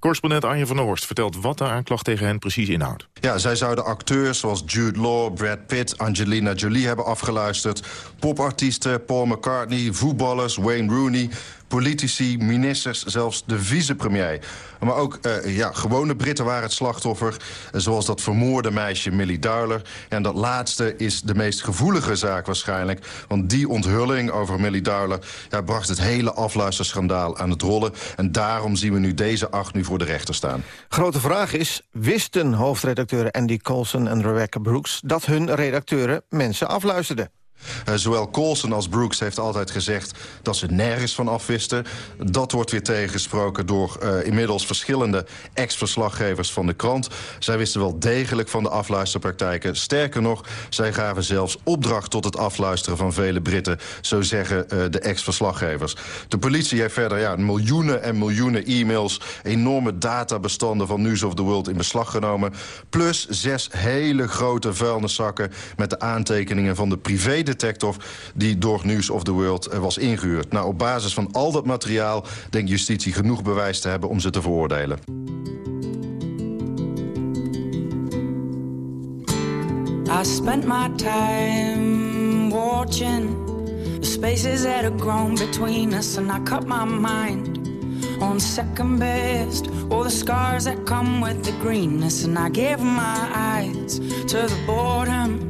Correspondent Arjen van der Horst vertelt wat de aanklacht tegen hen precies inhoudt. Ja, zij zouden acteurs zoals Jude Law, Brad Pitt, Angelina Jolie hebben afgeluisterd. Popartiesten, Paul McCartney, voetballers, Wayne Rooney politici, ministers, zelfs de vicepremier. Maar ook uh, ja, gewone Britten waren het slachtoffer. Zoals dat vermoorde meisje Millie Dowler. En dat laatste is de meest gevoelige zaak waarschijnlijk. Want die onthulling over Millie Dowler... Ja, bracht het hele afluisterschandaal aan het rollen. En daarom zien we nu deze acht nu voor de rechter staan. Grote vraag is, wisten hoofdredacteuren Andy Coulson en Rebecca Brooks... dat hun redacteuren mensen afluisterden? Uh, zowel Colson als Brooks heeft altijd gezegd dat ze nergens van afwisten. Dat wordt weer tegengesproken door uh, inmiddels verschillende ex-verslaggevers van de krant. Zij wisten wel degelijk van de afluisterpraktijken. Sterker nog, zij gaven zelfs opdracht tot het afluisteren van vele Britten. Zo zeggen uh, de ex-verslaggevers. De politie heeft verder ja, miljoenen en miljoenen e-mails... enorme databestanden van News of the World in beslag genomen. Plus zes hele grote vuilniszakken met de aantekeningen van de privé detector die door News of the World eh, was ingehuurd. Nou, op basis van al dat materiaal denkt justitie genoeg bewijs te hebben om ze te veroordelen. I spent my time watching the spaces that have grown between us and I cut my mind on second best all the scars that come with the greenness and I gave my eyes to the boredom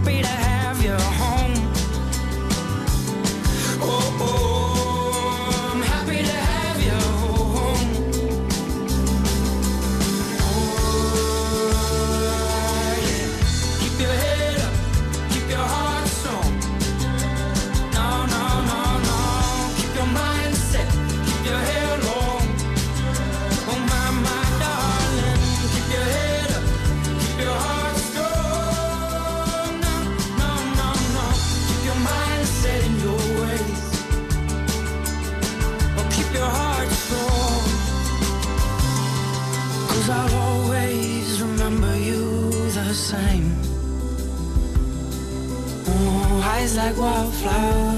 like wildflowers.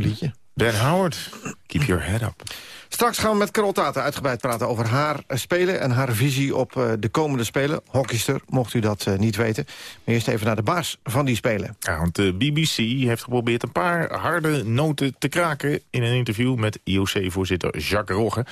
Mooi liedje. Ben Howard, keep your head up. Straks gaan we met Carol Tata uitgebreid praten over haar eh, spelen... en haar visie op eh, de komende spelen. Hockeyster, mocht u dat eh, niet weten. Maar eerst even naar de baas van die spelen. Ja, want de BBC heeft geprobeerd een paar harde noten te kraken... in een interview met IOC-voorzitter Jacques Rogge.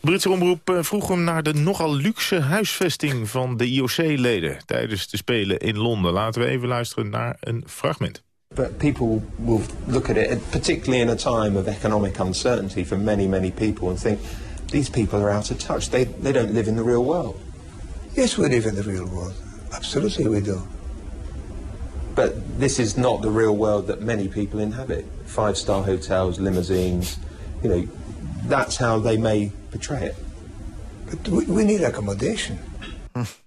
De Britse omroep vroeg hem naar de nogal luxe huisvesting van de IOC-leden... tijdens de Spelen in Londen. Laten we even luisteren naar een fragment. But people will look at it, particularly in a time of economic uncertainty for many, many people, and think these people are out of touch. They, they don't live in the real world. Yes, we live in the real world. Absolutely, we do. But this is not the real world that many people inhabit. Five star hotels, limousines, you know, that's how they may portray it. But we, we need accommodation.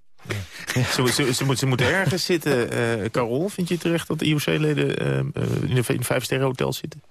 Ze, ze, ze, moet- ze moeten ergens zitten. eh Carol, vind je terecht dat de IOC-leden eh, eh, in een in een vijfsterren hotel zitten?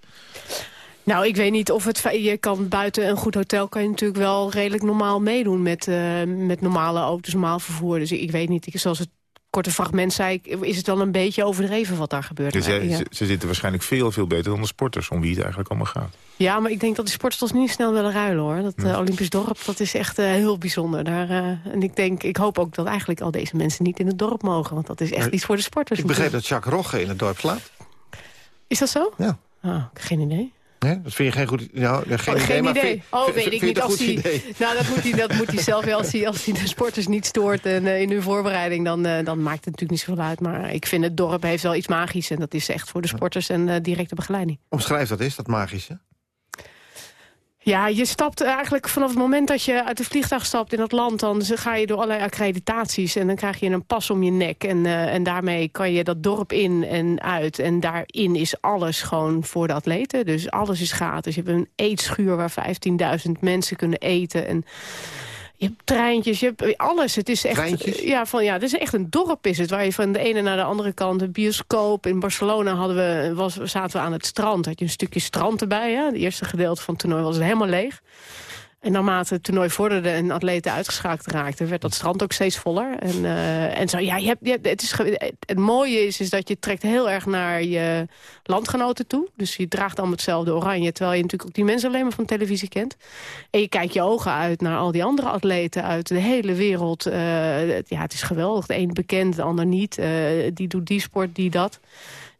Nou, ik weet niet of het... Je kan buiten een goed hotel kan je natuurlijk wel redelijk normaal meedoen met, met normale auto's, normaal vervoer. Dus ik, ik weet niet, ik, zoals het korte fragment zei, ik, is het wel een beetje overdreven wat daar gebeurt. Dus, ja. ze, ze zitten waarschijnlijk veel, veel beter dan de sporters... om wie het eigenlijk allemaal gaat. Ja, maar ik denk dat die sporters ons niet snel willen ruilen hoor. Dat eh, Olympisch dorp, dat is echt eh, heel bijzonder. Daar, eh, en ik denk, ik hoop ook dat eigenlijk al deze mensen niet in het dorp mogen. Want dat is echt Maar iets voor de sporters. Ik begreep dat Jacques Rogge in het dorp slaat. Is dat zo? Ja. Ah, geen idee. Dat vind je geen goed nou, geen Oh, idee. geen idee. vind- oh, weet ik niet. Als hij, nou, dat moet hij, dat moet hij zelf wel. Als hij, als hij de sporters niet stoort en, eh, in hun voorbereiding, dan, eh, dan maakt het natuurlijk niet zoveel uit. Maar ik vind het dorp heeft wel iets magisch. En dat is echt voor de sporters en eh, directe begeleiding. Omschrijf dat eens, dat magische. Ja, je stapt eigenlijk vanaf het moment dat je uit het vliegtuig stapt in dat land... dan ga je door allerlei accreditaties en dan krijg je een pas om je nek. En, eh, en daarmee kan je dat dorp in en uit. En daarin is alles gewoon voor de atleten. Dus alles is gratis. Je hebt een eetschuur waar 15.000 mensen kunnen eten. En je hebt treintjes, je hebt alles. Het is echt, Treintjes? ja, van, ja, het is echt een dorp is het. Waar je van de ene naar de andere kant, een bioscoop. In Barcelona hadden we, was, zaten we aan het strand. Had je een stukje strand erbij. Hè? Het eerste gedeelte van het toernooi was helemaal leeg. En naarmate het toernooi vorderde en atleten uitgeschakeld raakten... werd dat strand ook steeds voller. En, eh, en zo, ja, je hebt, je hebt, het, is, het mooie is, is dat je trekt heel erg naar je landgenoten toe. Dus je draagt allemaal hetzelfde oranje... terwijl je natuurlijk ook die mensen alleen maar van televisie kent. En je kijkt je ogen uit naar al die andere atleten uit de hele wereld. Eh, ja, het is geweldig. De een bekend, de ander niet. Eh, die doet die sport, die dat.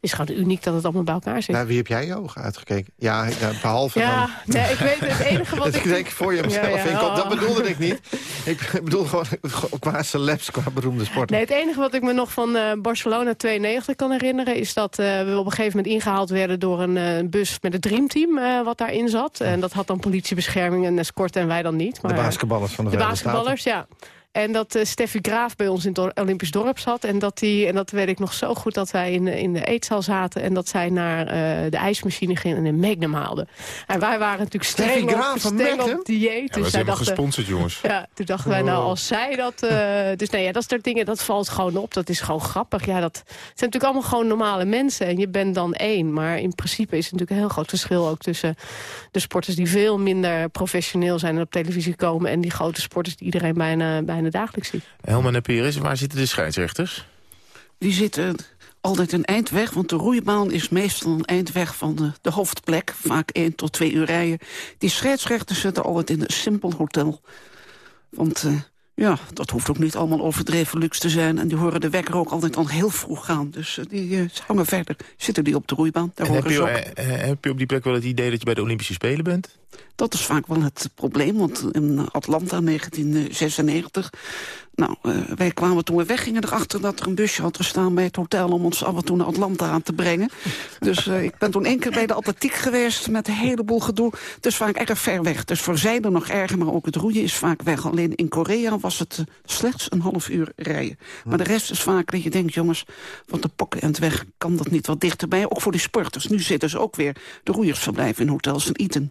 Is gewoon uniek dat het allemaal bij elkaar zit. Naar wie heb jij je ogen uitgekeken? Ja, behalve ja, dan... nee, ik weet het enige wat Dat ik... ik denk voor jezelf. Ja, ja, dat oh. bedoelde ik niet. Ik bedoel gewoon qua celebs, qua beroemde sporten. Nee, het enige wat ik me nog van eh, Barcelona 92 kan herinneren... is dat eh, we op een gegeven moment ingehaald werden door een eh, bus met het Dreamteam... wat daarin zat. En dat had dan politiebescherming en escorte en wij dan niet. Maar, de basketballers van de, de basketballers, ja. En dat eh, Steffi Graaf bij ons in het Olympisch dorp zat. En dat, die, en dat weet ik nog zo goed dat wij in, de- in de eetzaal zaten... en dat zij naar eh, de ijsmachine ging en een Magnum haalde. En wij waren natuurlijk streng, Graaf op, van streng op dieet. Ja, we dus dachten, gesponsord, jongens. ja, toen dachten wij, nou, als zij dat... eh, dus nee, ja, dat soort dingen, dat valt gewoon op. Dat is gewoon grappig. Ja, dat het zijn natuurlijk allemaal gewoon normale mensen. En je bent dan één. Maar in principe is het natuurlijk een heel groot verschil ook tussen de sporters die veel minder professioneel zijn en op televisie komen... en die grote sporters die iedereen bijna, bijna dagelijks ziet. En Peres, waar zitten de scheidsrechters? Die zitten altijd een eind weg, want de roeibaan is meestal een eind weg van de, de hoofdplek. Vaak één tot twee uur rijden. Die scheidsrechters zitten altijd in een simpel hotel. Want eh, ja, dat hoeft ook niet allemaal overdreven luxe te zijn. En die horen de wekker ook altijd al heel vroeg gaan. Dus eh, die eh, hangen verder. Zitten die op de roeibaan, daar heb, horen je, ook. heb je op die plek wel het idee dat je bij de Olympische Spelen bent? Dat is vaak wel het probleem, want in Atlanta 1996... Nou, eh, wij kwamen toen we weggingen erachter dat er een busje had gestaan bij het hotel... om ons af en toe naar Atlanta aan te brengen. Dus eh, ik ben toen één keer bij de atletiek geweest met een heleboel gedoe. Het is vaak erg ver weg. Dus voor zijde nog erger, maar ook het roeien is vaak weg. Alleen in Korea was het eh, slechts een half uur rijden. Maar de rest is vaak dat je denkt, jongens, van de pokken en het weg... kan dat niet wat dichterbij, ook voor die sporters. Nu zitten ze ook weer de roeiersverblijven in hotels in Eten.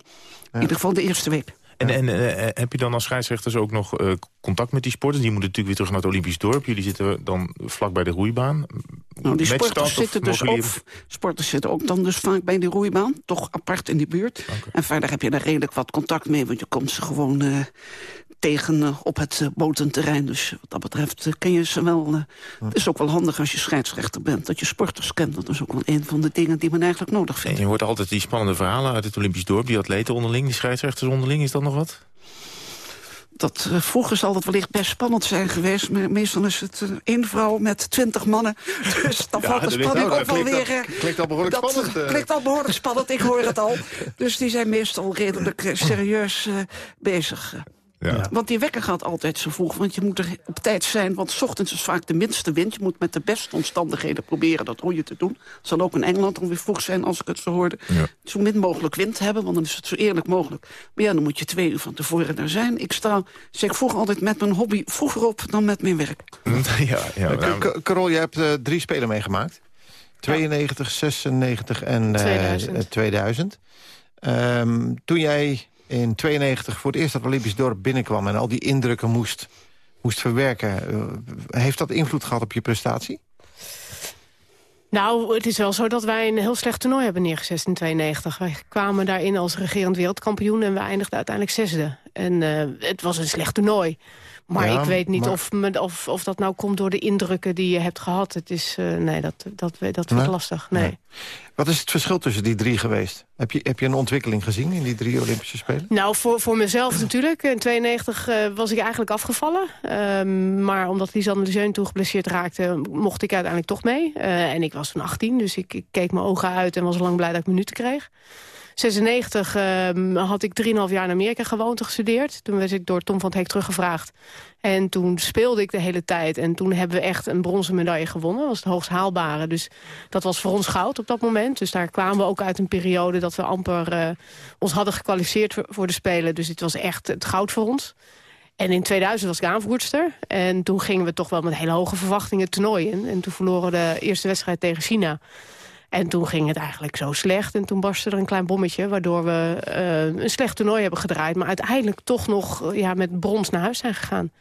In ieder geval de eerste week. En, en eh, heb je dan als scheidsrechters ook nog eh, contact met die sporters? Die moeten natuurlijk weer terug naar het Olympisch dorp. Jullie zitten dan vlak bij de roeibaan. Nou, die sporters zitten, dus sporters zitten ook dan dus vaak bij die roeibaan. Toch apart in die buurt. En verder heb je daar redelijk wat contact mee. Want je komt ze gewoon eh, tegen eh, op het eh, botenterrein. Dus wat dat betreft eh, ken je ze wel. Het is ook wel handig als je scheidsrechter bent. Dat je sporters kent. Dat is ook wel een van de dingen die men eigenlijk nodig vindt. En je hoort altijd die spannende verhalen uit het Olympisch dorp. Die atleten onderling, die scheidsrechters onderling. Is dat nog wat? Dat vroeger zal het wellicht best spannend zijn geweest. Maar meestal is het één vrouw met twintig mannen. Dus dan Ja, valt de dat spanning ook dat wel weer... klinkt al behoorlijk dat, spannend, klinkt al behoorlijk spannend, ik hoor het al. Dus die zijn meestal redelijk serieus bezig. Ja. Want die wekker gaat altijd zo vroeg, want je moet er op tijd zijn. Want 's ochtends is vaak de minste wind. Je moet met de beste omstandigheden proberen dat roeien te doen. Het zal ook in Engeland ongeveer vroeg zijn, als ik het zo hoorde. Zo min mogelijk wind hebben, want dan is het zo eerlijk mogelijk. Maar ja, dan moet je twee uur van tevoren daar zijn. Ik sta, zeg vroeg altijd met mijn hobby vroeger op dan met mijn werk. ja, ja, Eh, nou, Carol, je hebt eh, drie spelen meegemaakt. 92, 96 en eh, 2000. eh, 2000. Ehm, toen jij in 92 voor het eerst het Olympisch dorp binnenkwam... en al die indrukken moest, moest verwerken... eh, heeft dat invloed gehad op je prestatie? Nou, het is wel zo dat wij een heel slecht toernooi hebben neergezet in 92. Wij kwamen daarin als regerend wereldkampioen en we eindigden uiteindelijk zesde. En eh, het was een slecht toernooi. Maar Ja, ik weet niet maar- of, me- of, of dat nou komt door de indrukken die je hebt gehad. Het is, eh, nee, dat, dat, dat vind ik Nee? lastig. Nee. Wat is het verschil tussen die drie geweest? Heb je, heb je een ontwikkeling gezien in die drie Olympische Spelen? Nou, voor, voor mezelf natuurlijk. In 92 eh, was ik eigenlijk afgevallen. Ehm, maar omdat Lisanne Lejeune toen geblesseerd raakte... mocht ik uiteindelijk toch mee. Eh, en ik was van 18, dus ik, ik keek mijn ogen uit... en was lang blij dat ik minuten kreeg. 96 ehm, had ik 3,5 jaar in Amerika gewoond en gestudeerd. Toen werd ik door Tom van het Hek teruggevraagd. En toen speelde ik de hele tijd. En toen hebben we echt een bronzen medaille gewonnen. Dat was het hoogst haalbare. Dus dat was voor ons goud op dat moment. Dus daar kwamen we ook uit een periode dat we amper eh, ons hadden gekwalificeerd voor, de Spelen. Dus dit was echt het goud voor ons. En in 2000 was ik aanvoerster. En toen gingen we toch wel met hele hoge verwachtingen het toernooi in. En toen verloren we de eerste wedstrijd tegen China. En toen ging het eigenlijk zo slecht. En toen barstte er een klein bommetje... waardoor we eh, een slecht toernooi hebben gedraaid... maar uiteindelijk toch nog ja, met brons naar huis zijn gegaan.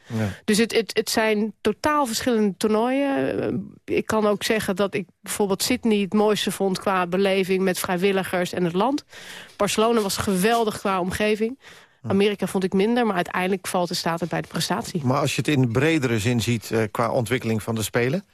Dus het, het, het zijn totaal verschillende toernooien. Eh, Ik kan ook zeggen dat ik bijvoorbeeld Sydney het mooiste vond... qua beleving met vrijwilligers en het land. Barcelona was geweldig qua omgeving. Amerika vond ik minder, maar uiteindelijk valt de staat het bij de prestatie. Maar als je het in bredere zin ziet eh, qua ontwikkeling van de Spelen...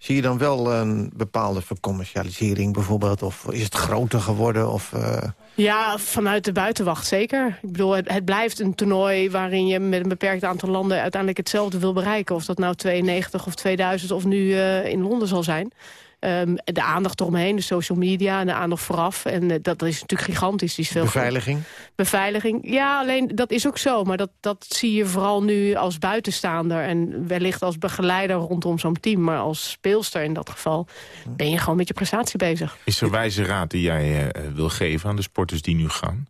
zie je dan wel een bepaalde vercommercialisering bijvoorbeeld? Of is het groter geworden? Of, eh, Ja, vanuit de buitenwacht zeker. Ik bedoel, het, blijft een toernooi waarin je met een beperkt aantal landen uiteindelijk hetzelfde wil bereiken. Of dat nou 92 of 2000 of nu eh, in Londen zal zijn. Ehm, de aandacht eromheen, de social media en de aandacht vooraf. En eh, dat is natuurlijk gigantisch. Die is veel Beveiliging? Beveiliging, ja, alleen dat is ook zo. Maar dat, dat zie je vooral nu als buitenstaander... en wellicht als begeleider rondom zo'n team. Maar als speelster in dat geval ben je gewoon met je prestatie bezig. Is er wijze raad die jij eh, wil geven aan de sporters die nu gaan?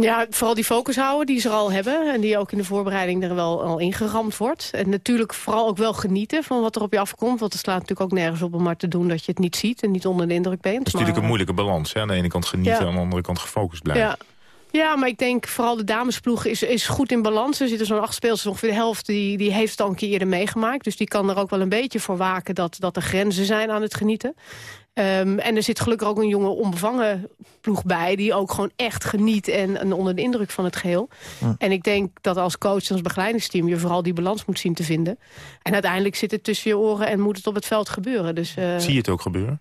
Ja, vooral die focus houden die ze er al hebben. En die ook in de voorbereiding er wel al ingeramd wordt. En natuurlijk vooral ook wel genieten van wat er op je afkomt. Want het slaat natuurlijk ook nergens op om maar te doen dat je het niet ziet. En niet onder de indruk bent. Het is natuurlijk een moeilijke balans. Hè? Aan de ene kant genieten, Ja. aan de andere kant gefocust blijven. Ja. Ja, maar ik denk vooral de damesploeg is, is goed in balans. Er zitten zo'n acht speelsters, ongeveer de helft, die, die heeft het al een keer eerder meegemaakt. Dus die kan er ook wel een beetje voor waken dat, dat er grenzen zijn aan het genieten. Ehm, en er zit gelukkig ook een jonge onbevangen ploeg bij... die ook gewoon echt geniet en, en onder de indruk van het geheel. En ik denk dat als coach en als begeleidingsteam... je vooral die balans moet zien te vinden. En uiteindelijk zit het tussen je oren en moet het op het veld gebeuren. Dus, eh, Zie je het ook gebeuren?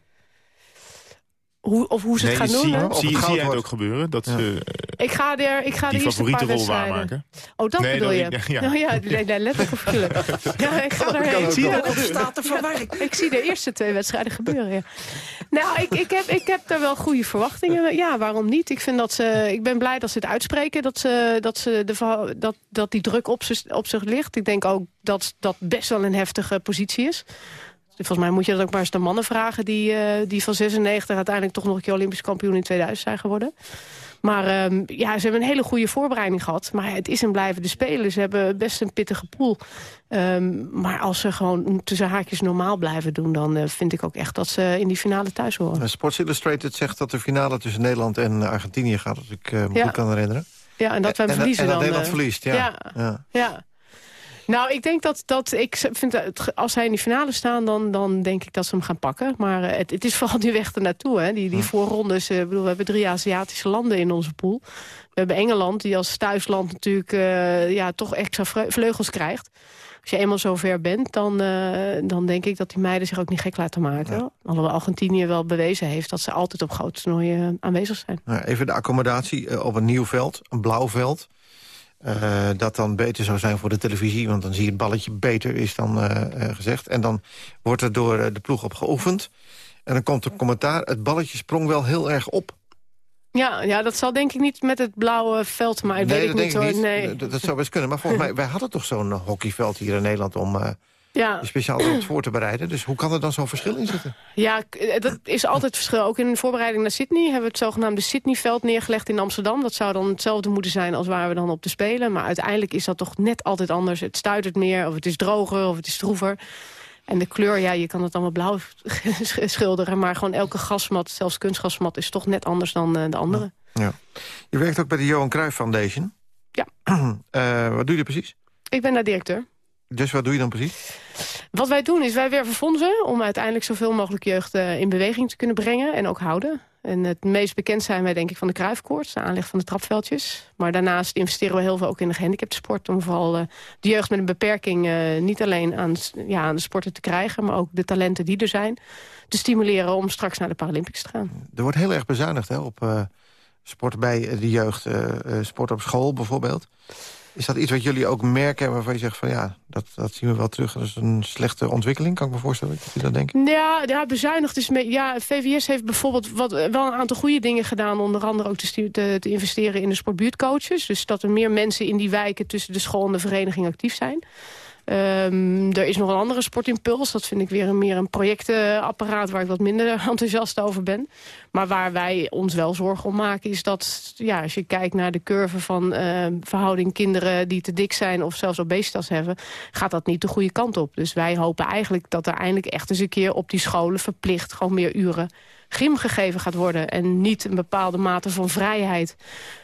Hoe, of hoe ze het Nee, gaan doen, zie, hè? zie, zie jij het ook gebeuren? Dat ze Ik ga er, ik ga die eerste favoriete paar rol wedstrijden... waarmaken? Oh, dat Nee, bedoel dat je? ik- ja. Nou ja, nee, nee, letterlijk. Ja, ik ga ook Zie dat Op staat te verwerken. Ik zie de eerste twee wedstrijden gebeuren, ja. Nou, ik, ik, heb, ik heb daar wel goede verwachtingen. Ja, waarom niet? Ik, vind dat ze, ik ben blij dat ze het uitspreken. Dat, ze, dat, ze de, dat, dat die druk op, ze, op zich ligt. Ik denk ook dat dat best wel een heftige positie is. Volgens mij moet je dat ook maar eens de mannen vragen... die, eh, die van 96 uiteindelijk toch nog een keer Olympisch kampioen in 2000 zijn geworden. Maar ehm, ja, ze hebben een hele goede voorbereiding gehad. Maar het is en blijven de spelen. Ze hebben best een pittige pool. Ehm, maar als ze gewoon tussen haakjes normaal blijven doen... dan eh, vind ik ook echt dat ze in die finale thuis horen. Eh, Sports Illustrated zegt dat de finale tussen Nederland en Argentinië gaat... als ik me Ja. goed kan herinneren. Ja, en dat we hem en, verliezen en dat dan. Nederland verliest, ja. ja. ja. Ja. Nou, ik denk dat, dat ik vind dat als zij in die finale staan, dan, dan denk ik dat ze hem gaan pakken. Maar eh, het, het is vooral die weg ernaartoe. Hè. Die, die voorrondes, eh, ik bedoel, we hebben drie Aziatische landen in onze pool. We hebben Engeland, die als thuisland natuurlijk eh, ja, toch extra vleugels krijgt. Als je eenmaal zover bent, dan, dan denk ik dat die meiden zich ook niet gek laten maken. Alhoewel Argentinië wel bewezen heeft dat ze altijd op grote toernooien aanwezig zijn. Nou, even de accommodatie op een nieuw veld, een blauw veld. Eh, dat dan beter zou zijn voor de televisie, want dan zie je het balletje beter, is dan eh, eh, gezegd. En dan wordt er door de ploeg op geoefend. En dan komt een commentaar, het balletje sprong wel heel erg op. Ja, ja, dat zal denk ik niet met het blauwe veld maken. nee, weet ik dat niet ik hoor. niet. Nee. Dat, dat zou best kunnen. Maar volgens mij, wij hadden toch zo'n hockeyveld hier in Nederland... om Ja. speciaal tot voor te bereiden. Dus hoe kan er dan zo'n verschil in zitten? Ja, eh, dat is altijd verschil. Ook in de voorbereiding naar Sydney hebben we het zogenaamde Sydneyveld neergelegd in Amsterdam. Dat zou dan hetzelfde moeten zijn als waar we dan op te spelen. Maar uiteindelijk is dat toch net altijd anders. Het stuitert meer, of het is droger, of het is stroever. En de kleur, ja, je kan het allemaal blauw sch- schilderen. Maar gewoon elke gasmat, zelfs kunstgasmat, is toch net anders dan eh, de andere. Ja. Je werkt ook bij de Johan Cruijff Foundation. Ja. Eh, wat doe je precies? Ik ben daar directeur. Dus wat doe je dan precies? Wat wij doen is wij werven fondsen om uiteindelijk zoveel mogelijk jeugd eh, in beweging te kunnen brengen en ook houden. En het meest bekend zijn wij denk ik van de Kruifkoorts, de aanleg van de trapveldjes. Maar daarnaast investeren we heel veel ook in de gehandicaptensport. Om vooral eh, de jeugd met een beperking eh, niet alleen aan, ja, aan de sporten te krijgen... maar ook de talenten die er zijn, te stimuleren om straks naar de Paralympics te gaan. Er wordt heel erg bezuinigd hè, op eh, sport bij de jeugd. sport op school bijvoorbeeld. Is dat iets wat jullie ook merken waarvan je zegt van ja, dat, dat zien we wel terug. Dat is een slechte ontwikkeling, kan ik me voorstellen dat jullie dat denken. Ja, bezuinigd is... me- Ja, VVS heeft bijvoorbeeld wat, wel een aantal goede dingen gedaan. Onder andere ook te, te investeren in de sportbuurtcoaches. Dus dat er meer mensen in die wijken tussen de school en de vereniging actief zijn. Ehm, er is nog een andere sportimpuls. Dat vind ik weer een, meer een projectapparaat waar ik wat minder enthousiast over ben. Maar waar wij ons wel zorgen om maken is dat... Ja, als je kijkt naar de curve van eh, verhouding kinderen die te dik zijn... of zelfs obesitas hebben, gaat dat niet de goede kant op. Dus wij hopen eigenlijk dat er eindelijk echt eens een keer op die scholen... verplicht gewoon meer uren gym gegeven gaat worden. En niet een bepaalde mate van vrijheid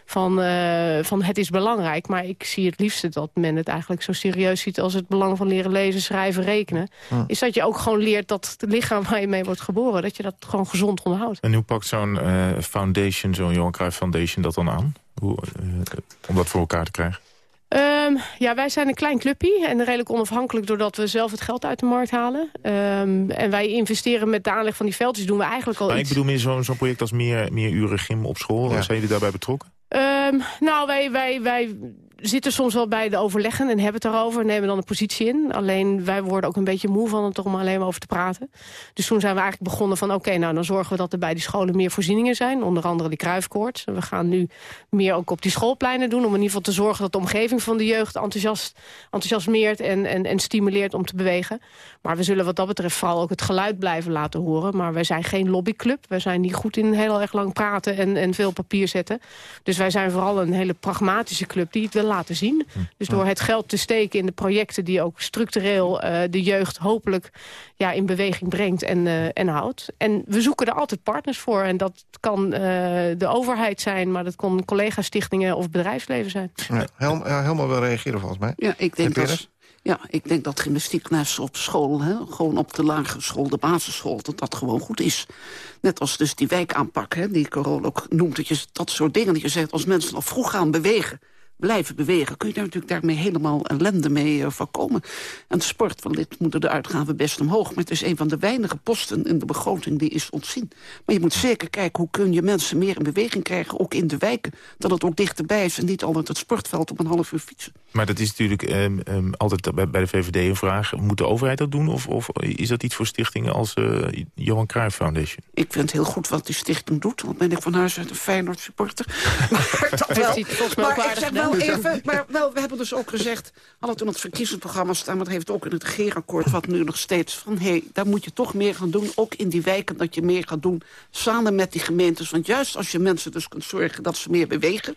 van, eh, van het is belangrijk. Maar ik zie het liefste dat men het eigenlijk zo serieus ziet... als het belang van leren lezen, schrijven, rekenen. Hm. Is dat je ook gewoon leert dat het lichaam waar je mee wordt geboren... dat je dat gewoon gezond onderhoudt. En hoe pakt zo'n eh, foundation, zo'n Johan Cruijff Foundation dat dan aan? Hoe, eh, om dat voor elkaar te krijgen? Ehm, ja, wij zijn een klein clubje en redelijk onafhankelijk... doordat we zelf het geld uit de markt halen. Ehm, en wij investeren met de aanleg van die veldjes... doen we eigenlijk al Maar ik iets. bedoel meer zo'n zo'n project als meer, meer uren gym op school. Zijn jullie daarbij betrokken? Ehm, nou, wij, wij, wij zitten soms wel bij de overleggen en hebben het erover... nemen dan een positie in. Alleen wij worden ook een beetje moe van het om alleen maar over te praten. Dus toen zijn we eigenlijk begonnen van... oké, nou dan zorgen we dat er bij die scholen meer voorzieningen zijn. Onder andere die kruifkoorts. We gaan nu meer ook op die schoolpleinen doen... om in ieder geval te zorgen dat de omgeving van de jeugd enthousiast, enthousiasmeert en, en, en stimuleert om te bewegen. Maar we zullen wat dat betreft vooral ook het geluid blijven laten horen. Maar wij zijn geen lobbyclub. Wij zijn niet goed in heel erg lang praten en, en veel papier zetten. Dus wij zijn vooral een hele pragmatische club die het wil laten zien. Hm. Dus door het geld te steken in de projecten die ook structureel uh, de jeugd hopelijk ja, in beweging brengt en, uh, en houdt. En we zoeken er altijd partners voor. En dat kan uh, de overheid zijn, maar dat kon collega-stichtingen of bedrijfsleven zijn. Ja, Helm, Helemaal wil reageren volgens mij. Ja, ik denk dat... Ja, ik denk dat gymnastiekles op school, hè, gewoon op de lagere school, de basisschool, dat dat gewoon goed is. Net als dus die wijkaanpak, hè, die Carole ook noemt, dat, je, dat soort dingen dat je zegt, als mensen al vroeg gaan bewegen, blijven bewegen... kun je daar natuurlijk daarmee helemaal ellende mee uh, voorkomen. En de sport, van dit moeten de uitgaven best omhoog. Maar het is een van de weinige posten in de begroting die is ontzien. Maar je moet zeker kijken hoe kun je mensen meer in beweging krijgen... ook in de wijken, dat het ook dichterbij is... en niet altijd het sportveld op een half uur fietsen. Maar dat is natuurlijk um, um, altijd bij, bij de VVD een vraag. Moet de overheid dat doen of, of is dat iets voor stichtingen als uh, Johan Cruijff Foundation? Ik vind het heel goed wat die stichting doet. Want ben ik van huis uit een Feyenoord supporter. maar dat wel. Maar ik zeg wel even, maar wel, we hebben dus ook gezegd... hadden toen het verkiezingsprogramma staan... maar dat heeft ook in het regeerakkoord wat nu nog steeds... van hé, hey, daar moet je toch meer gaan doen. Ook in die wijken dat je meer gaat doen samen met die gemeentes. Want juist als je mensen dus kunt zorgen dat ze meer bewegen...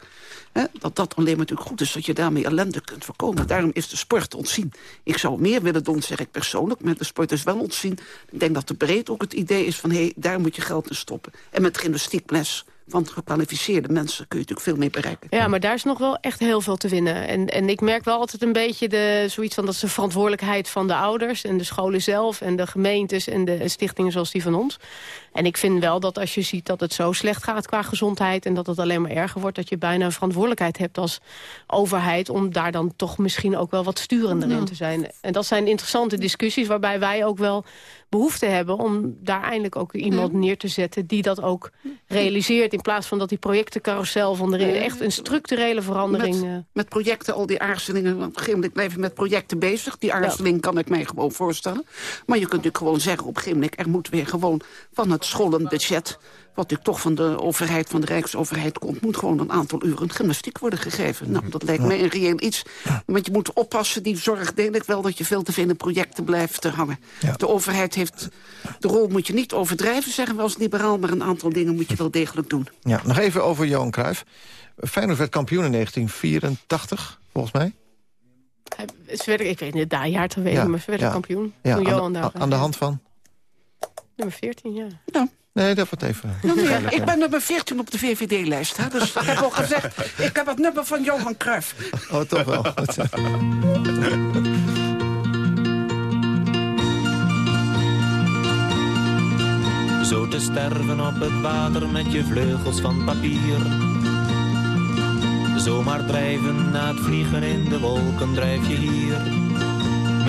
Hè, dat dat alleen maar natuurlijk goed is, dat je daarmee ellende kunt voorkomen. Daarom is de sport ontzien. Ik zou meer willen doen, zeg ik persoonlijk, maar de sport is wel ontzien. Ik denk dat de breed ook het idee is van, hé, hey, daar moet je geld in stoppen. En met gymnastiekles van gekwalificeerde mensen kun je natuurlijk veel meer bereiken. Ja, maar daar is nog wel echt heel veel te winnen. En, en ik merk wel altijd een beetje de, zoiets van... dat is de verantwoordelijkheid van de ouders en de scholen zelf... en de gemeentes en de stichtingen zoals die van ons. En ik vind wel dat als je ziet dat het zo slecht gaat qua gezondheid... en dat het alleen maar erger wordt... dat je bijna een verantwoordelijkheid hebt als overheid... om daar dan toch misschien ook wel wat sturender ja. in te zijn. En dat zijn interessante discussies waarbij wij ook wel behoefte hebben... om daar eindelijk ook iemand neer te zetten die dat ook realiseert... in plaats van dat die projectencarousel van de echt een structurele verandering... Met, met projecten, al die aarzelingen, op een gegeven moment blijven met projecten bezig. Die aarzeling ja. kan ik mij gewoon voorstellen. Maar je kunt natuurlijk gewoon zeggen op een gegeven moment... er moet weer gewoon van het scholenbudget wat ik toch van de overheid, van de Rijksoverheid komt... moet gewoon een aantal uren gymnastiek worden gegeven. Nou, dat lijkt mij een reëel iets. Want je moet oppassen, die zorg deel ik wel... dat je veel te veel in projecten blijft hangen. Ja. De overheid heeft... De rol moet je niet overdrijven, zeggen we als liberaal... maar een aantal dingen moet je wel degelijk doen. Ja, nog even over Johan Cruijff. Feyenoord werd kampioen in 1984, volgens mij. Ze werden, ik weet niet het jaar te weten, ja. maar ze werden ja. kampioen. Ja, toen aan, Johan aan de hand van? Nummer 14, ja. ja. Nee, dat wordt even... Ja, nee, ik ben nummer 14 op de VVD-lijst. Dus ik heb al gezegd, ik heb het nummer van Johan Cruijff. Oh, toch wel. Zo te sterven op het water met je vleugels van papier. Zomaar drijven na het vliegen in de wolken drijf je hier.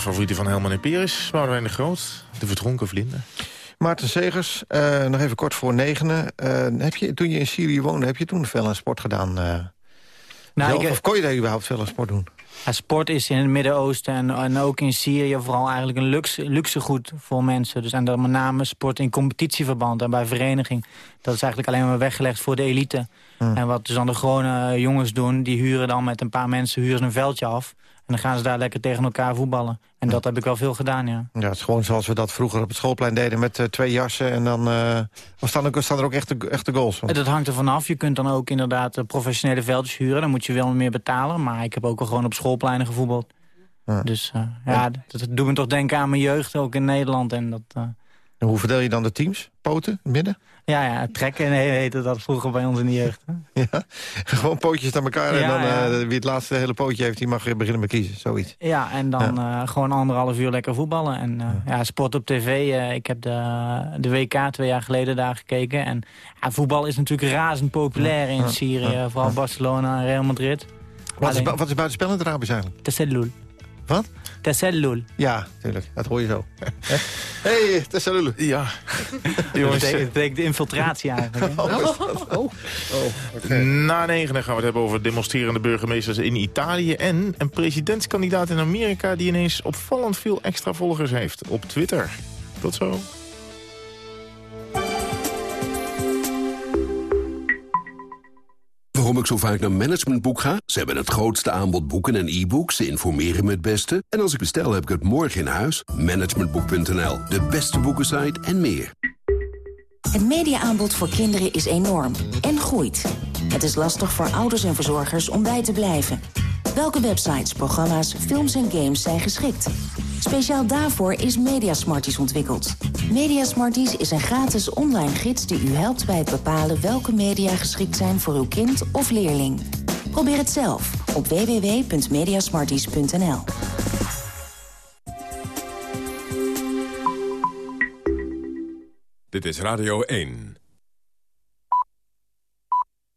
De favorieten van Helman en Peris, Boudewijn de Groot. De verdronken vlinder. Maarten Segers, eh, nog even kort voor negenen. Eh, heb je, toen je in Syrië woonde, heb je toen veel aan sport gedaan? eh? Nou, Zelf? ik- of kon je daar überhaupt veel aan sport doen? Ja, sport is in het Midden-Oosten en, en ook in Syrië vooral eigenlijk een luxe, luxegoed voor mensen. Dus en dan met name sport in competitieverband en bij vereniging. Dat is eigenlijk alleen maar weggelegd voor de elite. En wat dus dan de gewone jongens doen, die huren dan met een paar mensen huren ze een veldje af. En dan gaan ze daar lekker tegen elkaar voetballen. En dat heb ik wel veel gedaan, ja. Ja, het is gewoon zoals we dat vroeger op het schoolplein deden... met eh, twee jassen en dan eh, staan, er, staan er ook echte, echte goals. En Dat hangt er vanaf. Je kunt dan ook inderdaad eh, professionele veldjes huren. Dan moet je wel meer betalen. Maar ik heb ook al gewoon op schoolpleinen gevoetbald. Dus eh, ja, dat, dat doet me toch denken aan mijn jeugd, ook in Nederland. En dat, En hoe verdeel je dan de teams? Poten, midden? Ja, ja, trekken heette dat vroeger bij ons in de jeugd. hè. Ja, gewoon pootjes naar elkaar en Ja, dan ja. eh, wie het laatste hele pootje heeft... die mag weer beginnen met kiezen, zoiets. Ja, en dan eh, gewoon anderhalf uur lekker voetballen. En eh, ja. sport op tv. ik heb de, de WK twee jaar geleden daar gekeken. En ja, voetbal is natuurlijk razend populair in Ja. Syrië. Ja. Vooral Barcelona en Real Madrid. Wat is, Alleen- wat is buitenspel in het Arabisch eigenlijk? Tessellul. Wat? Tessellul. Ja, tuurlijk. Dat hoor je zo. hey, Tessalulu. Ja. Betekent, dat betekent de infiltratie eigenlijk. hè. Oh, Na negen gaan we het hebben over demonstrerende burgemeesters in Italië... en een presidentskandidaat in Amerika die ineens opvallend veel extra volgers heeft op Twitter. Tot zo. Waarom ik zo vaak naar Managementboek ga? Ze hebben het grootste aanbod boeken en e-books. Ze informeren me het beste. En als ik bestel, heb ik het morgen in huis. Managementboek.nl, de beste boekensite en meer. Het mediaaanbod voor kinderen is enorm en groeit. Het is lastig voor ouders en verzorgers om bij te blijven. Welke websites, programma's, films en games zijn geschikt? Speciaal daarvoor is Mediasmarties ontwikkeld. Mediasmarties is een gratis online gids die u helpt bij het bepalen welke media geschikt zijn voor uw kind of leerling. Probeer het zelf op www.mediasmarties.nl. Dit is Radio 1.